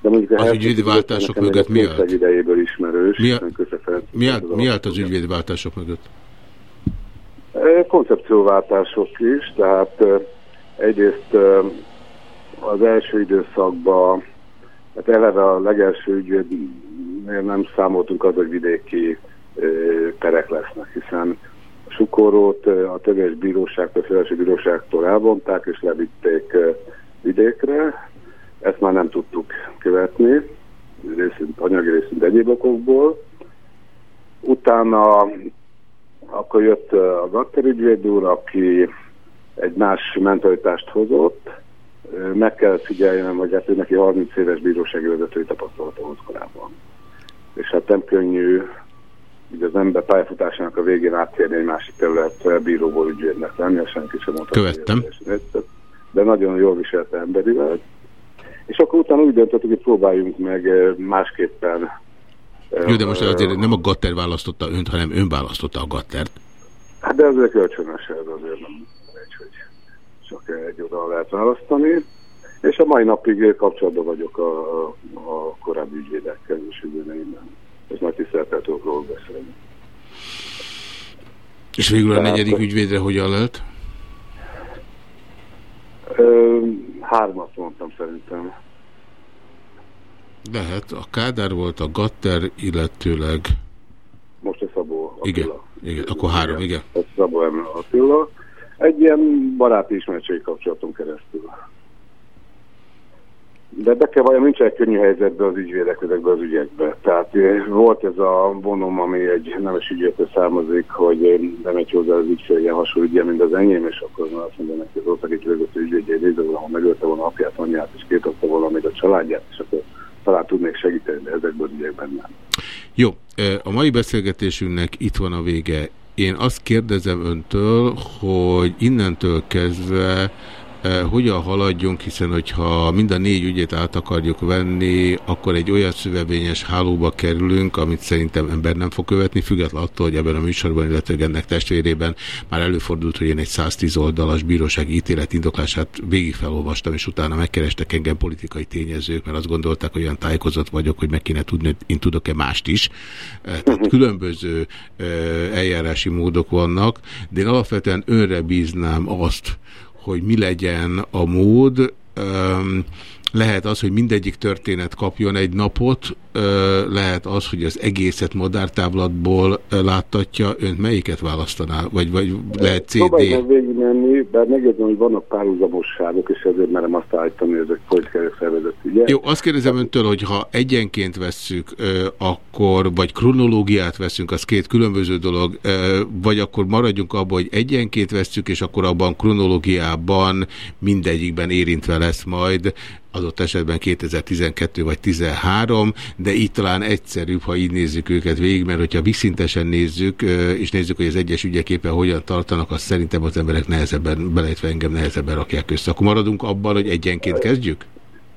De mondjuk az ügyvédváltások mögött mi állt? idejéből ismerős. Mi, mi, állt, mi állt az ügyvédváltások mögött? Koncepcióváltások is, tehát egyrészt az első időszakban, hát eleve a legelső ügyvédnél nem számoltunk az, hogy vidéki perek lesznek, hiszen a Sukorót a többes bíróságtól, a felső bíróságtól elvonták és levitték vidékre. Ezt már nem tudtuk követni, részint, anyagi részint egyéb okokból. Utána akkor jött a Gatter ügyvéd úr, aki egy más mentalitást hozott. Meg kell figyeljem, hogy hát neki 30 éves bírósági vezetői tapasztalata volt korábban. És hát nem könnyű így az ember pályafutásának a végén áttérni egy másik területre bíróból ügyvédnek lenni, a senki sem mondta. Követtem. De nagyon jól viselte emberivel. És akkor utána úgy döntöttük, hogy próbáljunk meg másképpen jó, de most azért nem a Gatter választotta önt, hanem ön választotta a Gattert. Hát de ezek kölcsönös, ez azért nem egy, hogy csak egy oda lehet választani. És a mai napig kapcsolatban vagyok a, a korábbi ügyvédekkel és ügyvédeimmel. És nagy tisztelettel tudok róla beszélni. És végül a negyedik ügyvédre hogyan lehet? hármat mondtam szerintem. Lehet, a Kádár volt, a Gatter, illetőleg... Most a Szabó Attila. Igen, igen. akkor három, igen. Ez Szabó Attila. Egy ilyen baráti ismertségi kapcsolaton keresztül. De be kell vajon nincs egy könnyű helyzetben az ügyvédek ezekbe az ügyekbe. Tehát eh, volt ez a vonom, ami egy nemes ügyétől származik, hogy nem egy hozzá az ügyfél ilyen hasonló ügye, mint az enyém, és akkor azt mondja neki az ország egy vezető ügyvédje, egy ahol megölte volna apját, anyját, és két volna még a családját, és akkor talán tudnék segíteni, de ezekből ügyekben nem. Jó, a mai beszélgetésünknek itt van a vége. Én azt kérdezem öntől, hogy innentől kezdve hogyan haladjunk, hiszen hogyha mind a négy ügyet át akarjuk venni, akkor egy olyan szövevényes hálóba kerülünk, amit szerintem ember nem fog követni, független attól, hogy ebben a műsorban, illetve ennek testvérében már előfordult, hogy én egy 110 oldalas bírósági ítélet indoklását végig felolvastam, és utána megkerestek engem politikai tényezők, mert azt gondolták, hogy olyan tájékozott vagyok, hogy meg kéne tudni, hogy én tudok-e mást is. Eh, tehát különböző eh, eljárási módok vannak, de én alapvetően önre bíznám azt, hogy mi legyen a mód. Lehet az, hogy mindegyik történet kapjon egy napot, lehet az, hogy az egészet madártávlatból láttatja. Önt melyiket választaná? Vagy, vagy lehet CD? Próbálj végigmenni, bár megjegyzem, hogy vannak párhuzamosságok, és ezért merem azt állítani, hogy ezek politikai szervezet ugye? Jó, azt kérdezem öntől, hogy ha egyenként vesszük, akkor, vagy kronológiát veszünk, az két különböző dolog, vagy akkor maradjunk abban, hogy egyenként vesszük, és akkor abban kronológiában mindegyikben érintve lesz majd adott esetben 2012 vagy 13, de így talán egyszerűbb, ha így nézzük őket végig, mert hogyha viszintesen nézzük, és nézzük, hogy az egyes ügyeképpen hogyan tartanak, azt szerintem az emberek nehezebben, belejtve engem nehezebben rakják össze. Akkor maradunk abban, hogy egyenként kezdjük?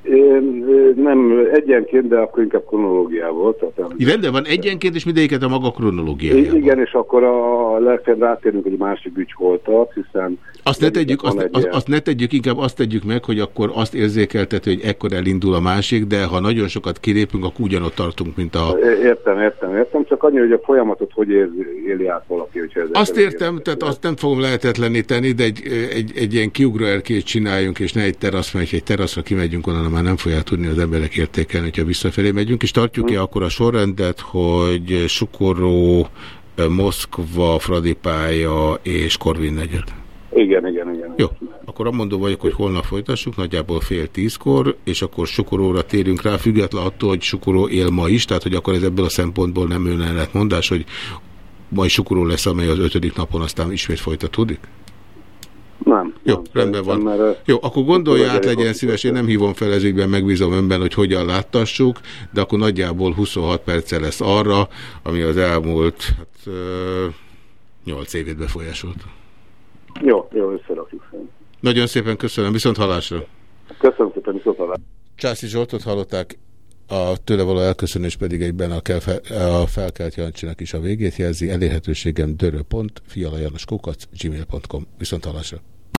Én Nem egyenként, de akkor inkább kronológiával. Tehát Rendben van egyenként, és mindegyiket a maga kronológiájában. Igen, és akkor a legfeljebb rátérünk, hogy a másik ügy hol tart, hiszen... Azt ne, tegyük, azt, azt, azt ne tegyük, inkább azt tegyük meg, hogy akkor azt érzékeltető, hogy ekkor elindul a másik, de ha nagyon sokat kilépünk, akkor ugyanott tartunk, mint a... Értem, értem, értem, csak annyi, hogy a folyamatot hogy éli át valaki, hogyha ez Azt értem, tehát azt nem fogom lehetetleníteni, de egy, egy, egy ilyen kiugró erkét csináljunk, és ne egy terasz, mert egy teraszra kimegyünk onnan, már nem fogják tudni az emberek értékelni, hogyha visszafelé megyünk, és tartjuk-e hmm. akkor a sorrendet, hogy Sukoró, Moszkva, Fradipája és Korvin negyed? Igen, igen, igen. Jó, akkor mondom vagyok, hogy holnap folytassuk, nagyjából fél tízkor, és akkor Sukoróra térünk rá, független attól, hogy Sukoró él ma is, tehát hogy akkor ez ebből a szempontból nem önellett mondás, hogy majd Sukoró lesz, amely az ötödik napon aztán ismét folytatódik? Nem. Jó, nem, rendben van. Mert, Jó, akkor gondolja át, legyen szíves, én nem hívom fel ez ügyben, megbízom önben, hogy hogyan láttassuk, de akkor nagyjából 26 perce lesz arra, ami az elmúlt hát, 8 évét befolyásolta. Jó, jó, összerakjuk. Nagyon szépen köszönöm, viszont hallásra. Köszönöm szépen, viszont hallásra. Császi Zsoltot hallották, a tőle való elköszönés pedig egyben a, kell, a felkelt Jancsinak is a végét jelzi. Elérhetőségem dörö.fialajanoskukac gmail.com. Viszont hallásra.